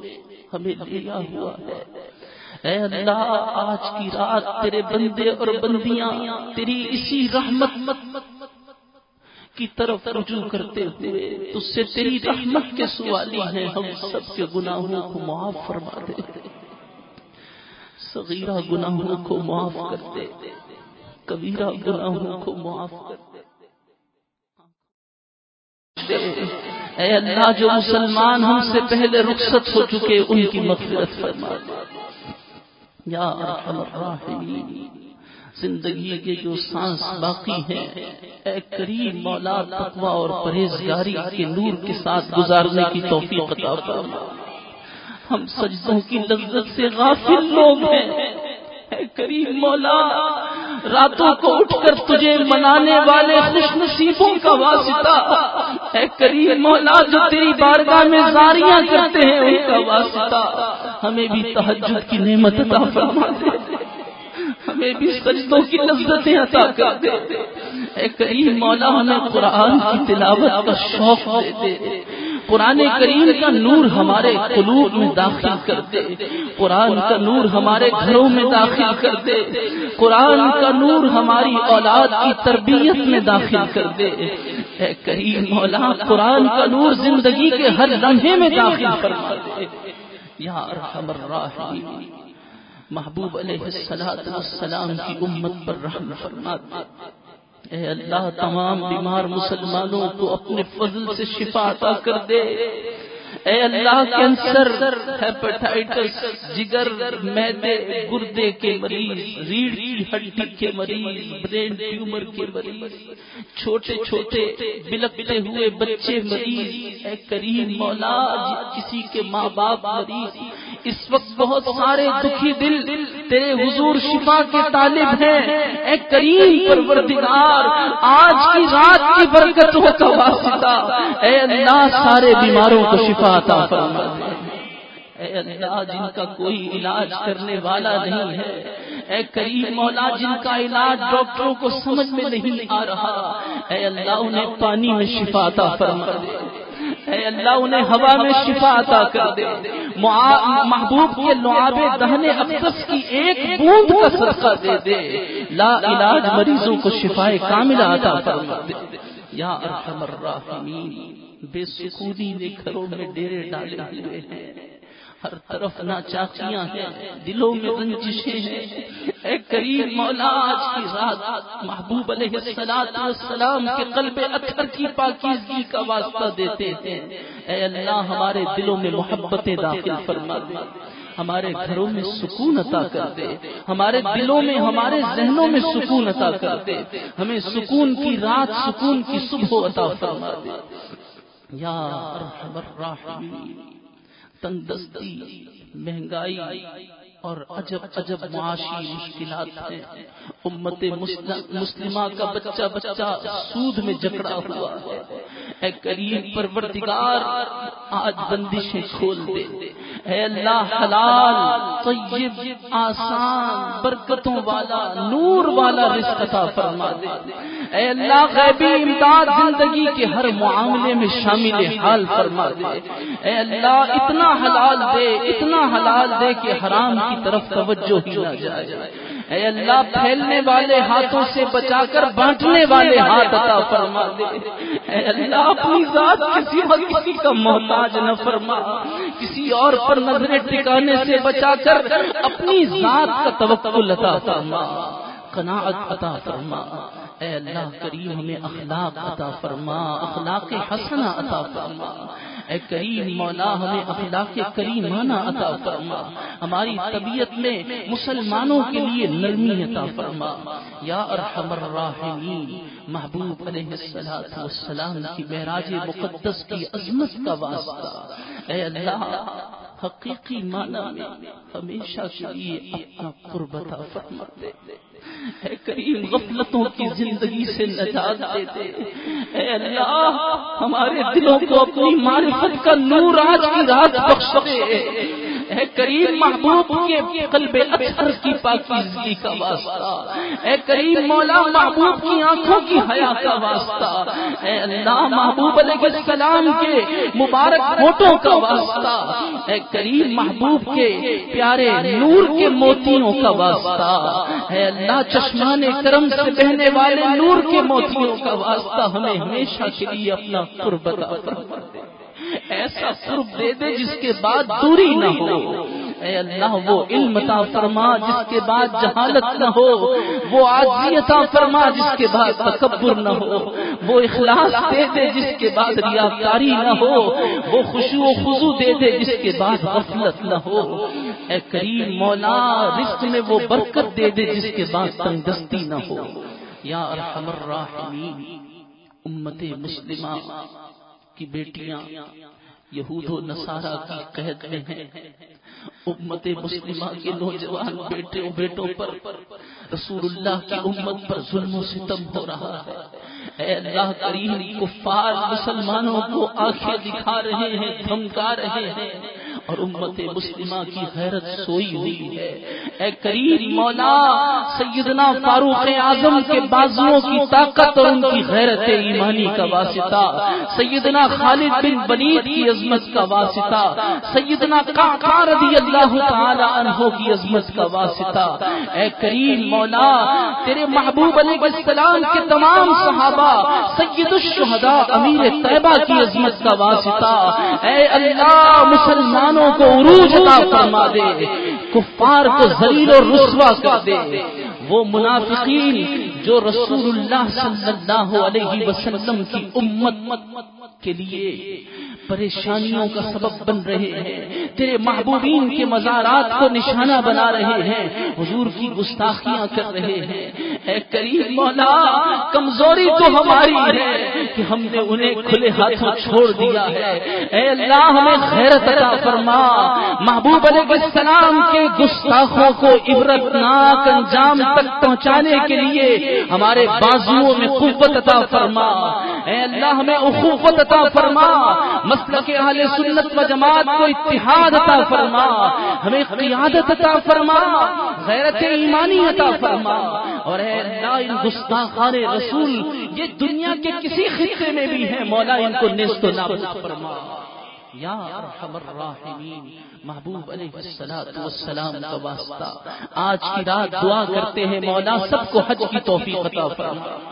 ہمیں لیا ہوا ہے۔ اے اللہ، آج کی رات تیرے بندے اور بندیاں تیری اسی رحمت کی طرف رجوع کرتے ہوئے تجھ سے تیری رحمت کے سوالی ہیں، ہم سب کے گناہوں کو معاف فرما دے صغیرہ گناہوں کو معاف کر دے کبیرہ گناہوں کو معاف کر دے اے اللہ، جو مسلمان ہم سے پہلے رخصت ہو چکے، ان کی مغفرت فرما یا زندگی کے جو سانس باقی ہیں، اے کریم مولا، تقوی اور پرہیزگاری کے نور کے ساتھ گزارنے کی توفیق عطا فرما۔ ہم سجدوں کی لذت سے غافل لوگ ہیں۔ اے کریم مولا راتوں کو اٹھ کر تجھے منانے والے خوش نصیبوں کا واسطہ اے کریم مولا جو تیری بارگاہ میں زاریاں کرتے ہیں، ان کا واسطہ۔ ہمیں بھی تحجد کی نعمت عطا فرما دے ہمیں بھی سجدوں کی لذتیں عطا کر دے اے کریم مولا، ہمیں قرآن کی تلاوت کا شوق دے دے قرآن کریم کا نور ہمارے قلوب میں داخل کر دے قرآن کا نور ہمارے گھروں میں داخل کر دے قرآن کا نور ہماری اولاد کی تربیت میں داخل کر دے اے کریم مولا قرآن کا نور زندگی کے ہر لمحے میں داخل فرما۔ دے یا ارحم الراحمین۔ محبوب علیہ السلام کی امت پر رحم فرما۔ دے اے اللہ تمام بیمار مسلمانوں کو اپنے فضل سے شفا عطا کر دے۔ اے اللہ کینسر ہیپاٹائٹس، جگر، میدے، گردے کے مریض، ریڑھ کی ہڈی کے مریض، برین ٹیومر کے مریض، چھوٹے چھوٹے بلکتے ہوئے بچے مریض، اے کریم مولا، کسی کے ماں باپ مریض، اس وقت بہت سارے دکھی دل تیرے حضور شفا کے طالب ہیں۔ اے کریم پروردگار، آج کی رات کی برکتوں کا واسطہ۔ اے اللہ، سارے بیماروں کو شفا عطا فرما اے اللہ، جن کا کوئی علاج کرنے والا نہیں ہے، اے کریم مولا، جن کا علاج ڈاکٹروں کو سمجھ میں نہیں آ رہا، اے اللہ، انہیں پانی میں شفا عطا فرما دے۔ اے اللہ، انہیں ہوا میں شفا عطا کر دے۔ محبوب کے لعاب دہنے اقدس کی ایک بوند کا صدقہ دے دے۔ لا علاج مریضوں کو شفا کاملہ عطا فرما دے۔ یا ارحم الراحمین، بے سکونی نے گھروں میں ڈیرے ڈالے ہوئے ہیں۔ ہر طرف نہ چاچیاں ہیں، دلوں میں رنجشیں ہیں۔ اے کریم مولا، آج کی رات محبوب علیہ السلام کے قلب اکثر کی پاکیزگی کا واسطہ دیتے ہیں۔ اے اللہ، ہمارے دلوں میں محبتیں داخل فرما دے۔ ہمارے گھروں میں سکون عطا کر دے ہمارے دلوں میں ہمارے ذہنوں میں سکون عطا کر دے۔ ہمیں سکون کی رات سکون کی صبح عطا فرما دے۔ یا تندرستی مہنگائی اور عجب عجب معاشی مشکلات ہیں۔ امت مسلمہ کا بچہ بچہ سود میں جکڑا ہوا ہے۔ اے کریم پروردگار آج بندشیں کھول دے۔ اے اللہ حلال طیب آسان برکتوں والا نور والا رزق عطا فرما دے۔ اے اللہ غیبی امداد زندگی کے ہر معاملے میں شامل حال فرما دے۔ اے اللہ اتنا حلال دے اتنا حلال دے کہ حرام کی طرف توجہ ہی نہ جائے۔ اے اللہ، پھیلنے والے ہاتھوں سے بچا کر بانٹنے والے ہاتھ عطا فرما دے۔ اے اللہ، اپنی ذات کسی وقت کسی کا محتاج نہ فرما۔ کسی اور پر نظریں ٹکانے سے بچا کر اپنی ذات کا توقل عطا فرما۔ قناعت عطا فرما۔ اے اللہ، کریم ہمیں اخلاق عطا فرما۔ اخلاق حسنہ عطا فرما۔ اے کریم، مولا ہمیں اخلاق کریمانہ عطا فرما۔ ہماری طبیعت میں مسلمانوں کے لیے نرمی عطا فرما۔ یا ارحم الراحمین، محبوب علیہ السلام کی معراج مقدس کی عظمت کا واسطہ۔ اے اللہ، حقیقی معنی میں ہمیشہ کے لیے اپنا قربت فرما۔ دے اے کریم، غفلتوں کی زندگی سے نجات دیتے اے اللہ، ہمارے دلوں کو اپنی معرفت کا نور آج کی رات بخش دے اے کریم، محبوب کے قلب اثر کی پاکیزگی کا واسطہ۔ اے کریم، مولا محبوب کی آنکھوں کی حیا کا واسطہ۔ اے اللہ، محبوب علیہ السلام کے مبارک فوٹوں کا واسطہ۔ اے کریم، محبوب کے پیارے نور کے موتیوں کا واسطہ۔ اے اللہ چشمان کرم سے بہنے والے نور کے موتیوں کا واسطہ ہمیں ہمیشہ کے لیے اپنا قربت ایسا قرب دے دے جس کے بعد دوری نہ ہو۔ اے اللہ، وہ علم عطا فرما جس کے بعد جہالت نہ ہو۔ وہ آجی عطا فرما جس کے بعد تکبر نہ ہو۔ وہ اخلاص دے دے جس کے بعد ریاکاری نہ ہو۔ وہ خوشو و خضو دے دے جس کے بعد غفلت نہ ہو۔ اے کریم مولا، رزق میں وہ برکت دے دے جس کے بعد تنگستی نہ ہو۔ یا ارحم الراحمین، امت مسلمہ کی بیٹیاں، یہود و نصارہ کی قید میں ہیں۔ امت مسلمہ کے نوجوان بیٹے بیٹوں پر رسول اللہ کی امت پر ظلم و ستم ہو رہا ہے۔ اے اللہ کریم، کفار مسلمانوں کو آنکھیں دکھا رہے ہیں، دھمکا رہے ہیں۔ اور امت مسلمہ کی غیرت سوئی ہوئی ہے۔ اے کریم مولا سیدنا فاروق اعظم کے بازوؤں کی طاقت اور ان کی غیرت ایمانی کا واسطہ۔ سیدنا خالد بن بنید کی عظمت کا واسطہ۔ سیدنا رضی اللہ تعالی عنہ کی عظمت کا واسطہ۔ اے کریم مولا تیرے محبوب علیہ السلام کے تمام صحابہ سید الشہداء امیر طیبہ کی عظمت کا واسطہ۔ اے اللہ مسلمانوں مسلمانوں کو عروج عطا فرما دے، کفار کو ذلیل اور رسوا کر دے۔ وہ منافقین جو رسول اللہ صلی اللہ علیہ وسلم کی امت کے لیے پریشانیوں کا سبب بن رہے ہیں۔ تیرے محبوبین کے مزارات کو نشانہ بنا رہے ہیں۔ حضور کی گستاخیاں کر رہے ہیں۔ اے کریم مولا، کمزوری تو ہماری ہے کہ ہم نے انہیں کھلے ہاتھوں چھوڑ دیا ہے۔ اے اللہ، ہمیں خیرت عطا فرما۔ محبوب علیہ السلام کے گستاخوں کو عبرت ناک انجام تک پہنچانے کے لیے ہمارے بازوؤں میں قوت عطا فرما۔ اے اللہ، ہمیں اخوت عطا فرما، مسلک اہل سنت و جماعت کو اتحاد عطا فرما، ہمیں قیادت عطا فرما، غیرت ایمانی عطا فرما۔ اور اے اللہ، ان گستاخان رسول، یہ دنیا کے کسی خطے میں بھی ہیں، مولا، ان کو نیست و نابود فرما۔ یا ارحم الراحمین، محبوب علیہ الصلوۃ والسلام کا واسطہ۔ آج کی رات دعا کرتے ہیں، مولا، سب کو حج کی توفیق عطا فرما۔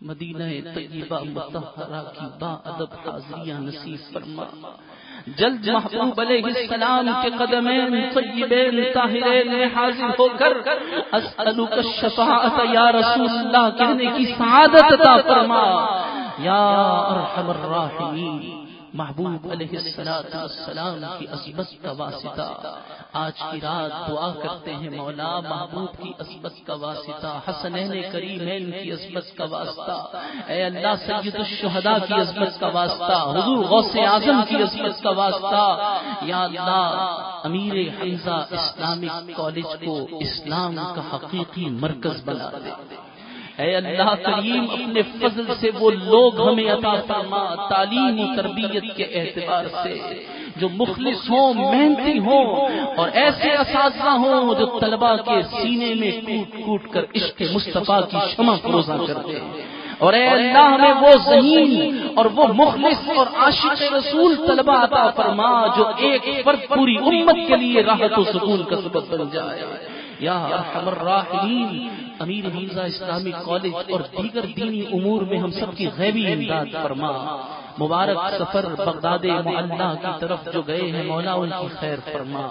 مدینہ طیبہ مطہرہ کی با ادب حاضریاں نصیب فرما۔ جلد محبوب علیہ السلام کے قدمین طیبین طاہرین میں حاضر ہو کر اسألوک الشفاعت یا رسول اللہ کہنے کی سعادت عطا فرما۔ یا ارحم الراحمین۔ محبوب علیہ السلام کی عصبت کا واسطہ۔ آج کی رات دعا کرتے ہیں مولا محبوب کی عصبت کا واسطہ حسنین کریمین کی عصبت کا واسطہ۔ اے اللہ سید الشہداء کی عصبت کا واسطہ، حضور غوث اعظم کی عصبت کا واسطہ۔ یا اللہ امیر حمزہ اسلامک کالج کو اسلام کا حقیقی مرکز بنا دے۔ اے اللہ کریم اپنے فضل سے وہ لوگ ہمیں عطا فرما تعلیم و تربیت کے اعتبار سے جو مخلص ہوں محنتی ہوں اور ایسے اساتذہ ہوں جو طلبا کے سینے میں کوٹ کوٹ کر عشق مصطفیٰ کی شمع فروزہ کرتے ہیں۔ اور اے اللہ ہمیں وہ ذہین اور وہ مخلص اور عاشق رسول طلبا عطا فرما جو ایک فرد پوری امت کے لیے راحت و سکون کا سبب بن جائے۔ یا ارحم الراحمین. امیر حمزہ اسلامی کالج اور دیگر دینی امور میں ہم سب کی غیبی امداد فرما. مبارک سفر بغداد معلّہ کی طرف جو گئے ہیں، مولا ان کی خیر فرما.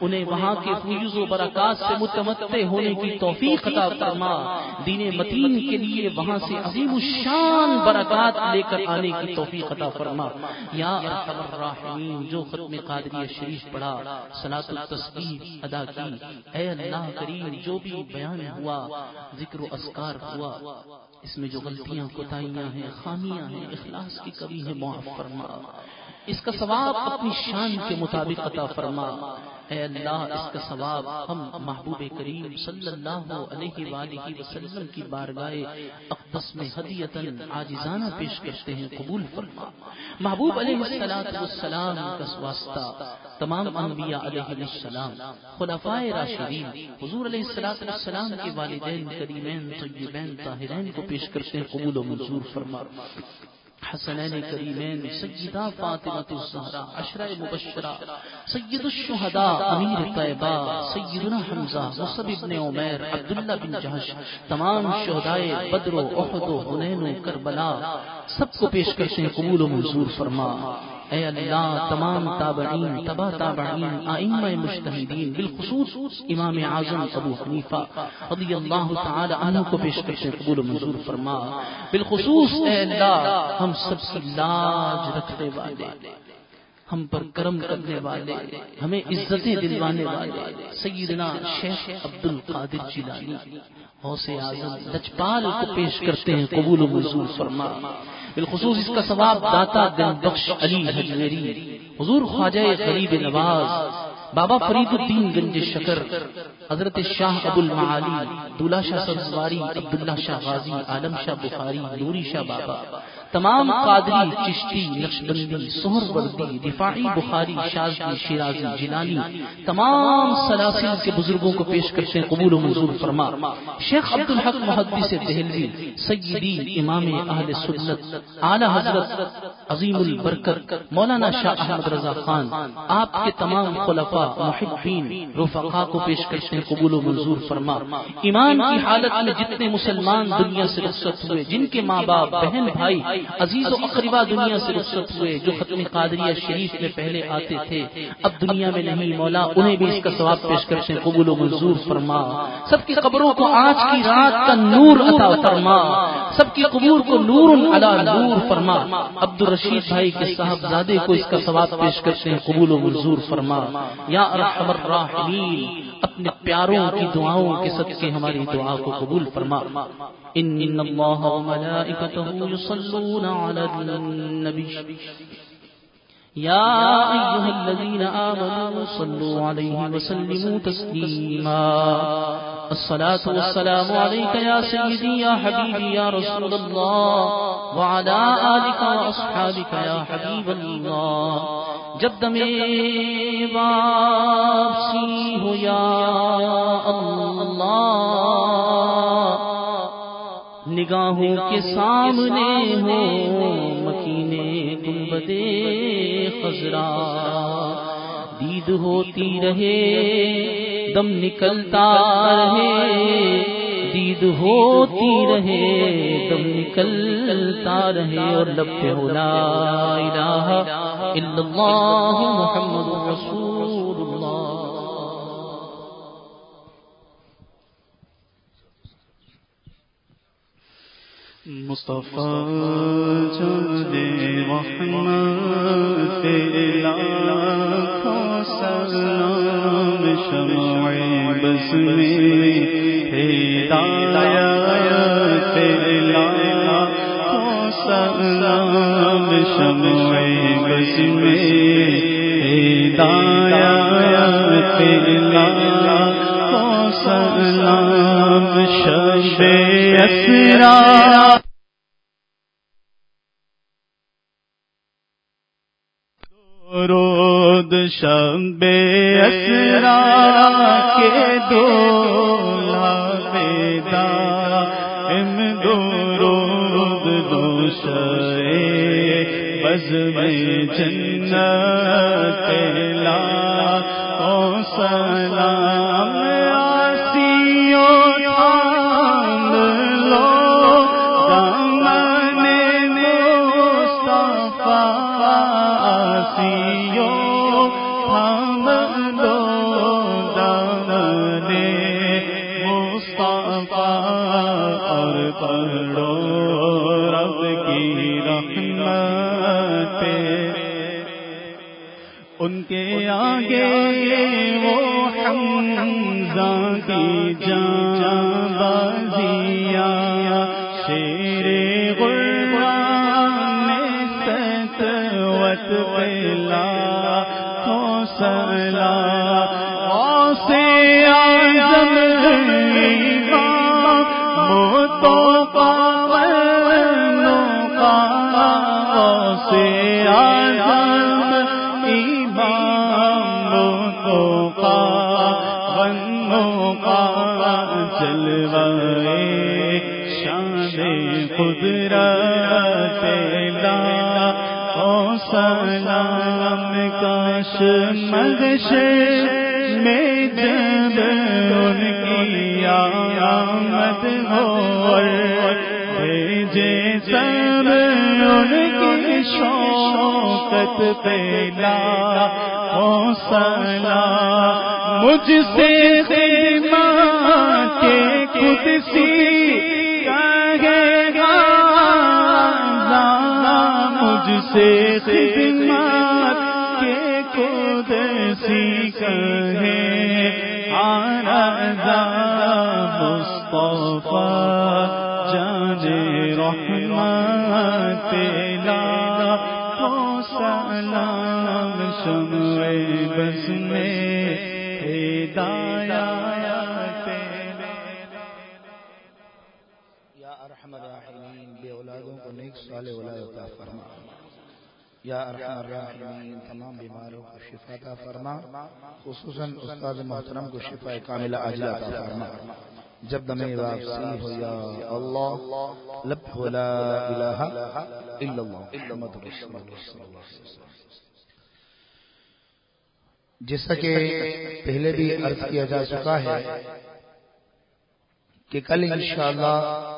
انہیں وہاں کے فیوز و برکات سے متمتع ہونے کی توفیق عطا فرما۔ دین متین کے لیے وہاں سے عظیم الشان برکات لے کر آنے کی توفیق عطا فرما۔ یا ارحم الراحمین جو ختم قادری شریف پڑھا صلاۃ التسبیح ادا کی۔ اے اللہ کریم جو بھی بیان ہوا ذکر و اسکار ہوا۔ اس میں جو غلطیاں کوتاہیاں ہیں خامیاں ہیں اخلاص کی کبھی ہے معاف فرما۔ اس کا ثواب اپنی شان کے مطابق عطا فرما۔ اے اللہ، اس کا ثواب ہم محبوب کریم صلی اللہ علیہ وآلہ وسلم کی بارگاہ اقدس میں ہدیتاً عاجزانہ پیش کرتے ہیں، قبول فرما۔ محبوب علیہ السلام کا واسطہ تمام انبیاء علیہ السلام، خلفائے راشدین، حضور علیہ السلام کے والدین، کریمین، طیبین، طاہرین کو پیش کرتے ہیں، قبول و منظور فرما۔ حسنین کریمین، سیدہ فاطمہ الزہرا عشرہ مبشرہ، سید الشہداء، امیر طیبہ، سیدنا حمزہ مصب ابن عمیر، عبداللہ بن جہش، تمام شہدائے بدر و احد و حنین و کربلا، سب کو پیش کرتے ہیں قبول و منظور فرما۔ اے اللہ، تمام تابعین تبا تابعین، آئمہ مجتہدین، بالخصوص امام اعظم ابو حنیفہ رضی اللہ تعالی عنہ کو پیش کرتے ہیں قبول و منظور فرما۔ بالخصوص اے اللہ، ہم سب سے لاج رکھنے والے، ہم پر کرم کرنے والے، ہمیں عزتیں دلوانے والے، سیدنا شیخ عبد القادر جیلانی، غوث اعظم، لجپال کو پیش کرتے ہیں قبول و منظور فرما۔ بالخصوص اس کا ثواب داتا دن بخش علی حجویری حضور خواجہ غریب نواز بابا فرید الدین گنج شکر، حضرت شاہ ابو المعالی دولا شاہ سبزواری عبداللہ شاہ غازی، عالم شاہ بخاری، نوری شاہ بابا، تمام قادری، چشتی، نقشبندی سہر وردی دفاعی بخاری شازی شیرازی جلانی تمام سلاسل کے بزرگوں کو پیش کرتے ہیں، قبول و منظور فرما۔ شیخ عبد الحق محدث دہلوی، سیدی امام اہل سنت، اعلی حضرت عظیم البرکت، مولانا شاہ احمد رضا خان، آپ کے تمام خلفاء محبین رفقا کو پیش کرتے ہیں، قبول و منظور فرما۔ ایمان کی حالت میں جتنے مسلمان دنیا سے رخصت ہوئے، جن کے ماں باپ بہن، بھائی، عزیز و اقربا دنیا سے رخصت ہوئے، جو ختم قادریہ شریف میں پہلے آتے تھے، اب دنیا میں نہیں، مولا، انہیں بھی اس کا ثواب پیش کرتے ہیں، قبول و منظور فرما۔ سب کی قبروں کو آج کی رات کا نور عطا فرما۔ سب کی قبور کو نور علی نور فرما۔ عبد الرشید بھائی کے صاحبزادے کو اس کا ثواب پیش کرتے ہیں، قبول و منظور فرما۔ یا ارحم الراحمین، اپنے پیاروں کی دعاؤں کے صدقے ہماری دعا کو قبول فرما۔ ان اللہ و ملائکتہ یصلون علی النبی۔ يا أيها الذين آمنوا صلوا عليه وسلموا تسليما. الصلاة والسلام عليك يا سيدي يا حبيبي يا رسول الله. وعلى آلك وأصحابك يا حبيب الله. جب میں واپسی ہو یا اللہ نگاہوں کے سامنے ہو مکینے گنبدے خزرا دید ہوتی رہے، دم نکلتا رہے۔ دید ہوتی رہے، دم نکلتا رہے۔ اور لب پہ ہو لا الہ الا اللہ محمد مصطفیٰ جانے رحمت لاکھوں سلام شمع بس میں ہدایت لاکھوں سلام شمع بس میں ہدایت لاکھوں سلام شب اسرا رود شب اسرا کے دو لادا ام دو رود دو شے بز میں جنت میں شوقت پیلا او مجھ سے ارحم الراحمین بے اولادوں کو نیک صالح اولاد عطا فرما۔ یا ارحم الراحمین تمام بیماروں کو شفا عطا فرما۔ خصوصاً استاد محترم کو شفا کاملہ عاجلہ عطا فرما۔ جب دم واپسی ہو یا اللہ لب لا الہ الا اللہ محمد رسول اللہ صلی اللہ علیہ وسلم۔ جیسا کہ پہلے بھی عرض کیا جا چکا ہے کہ کل انشاءاللہ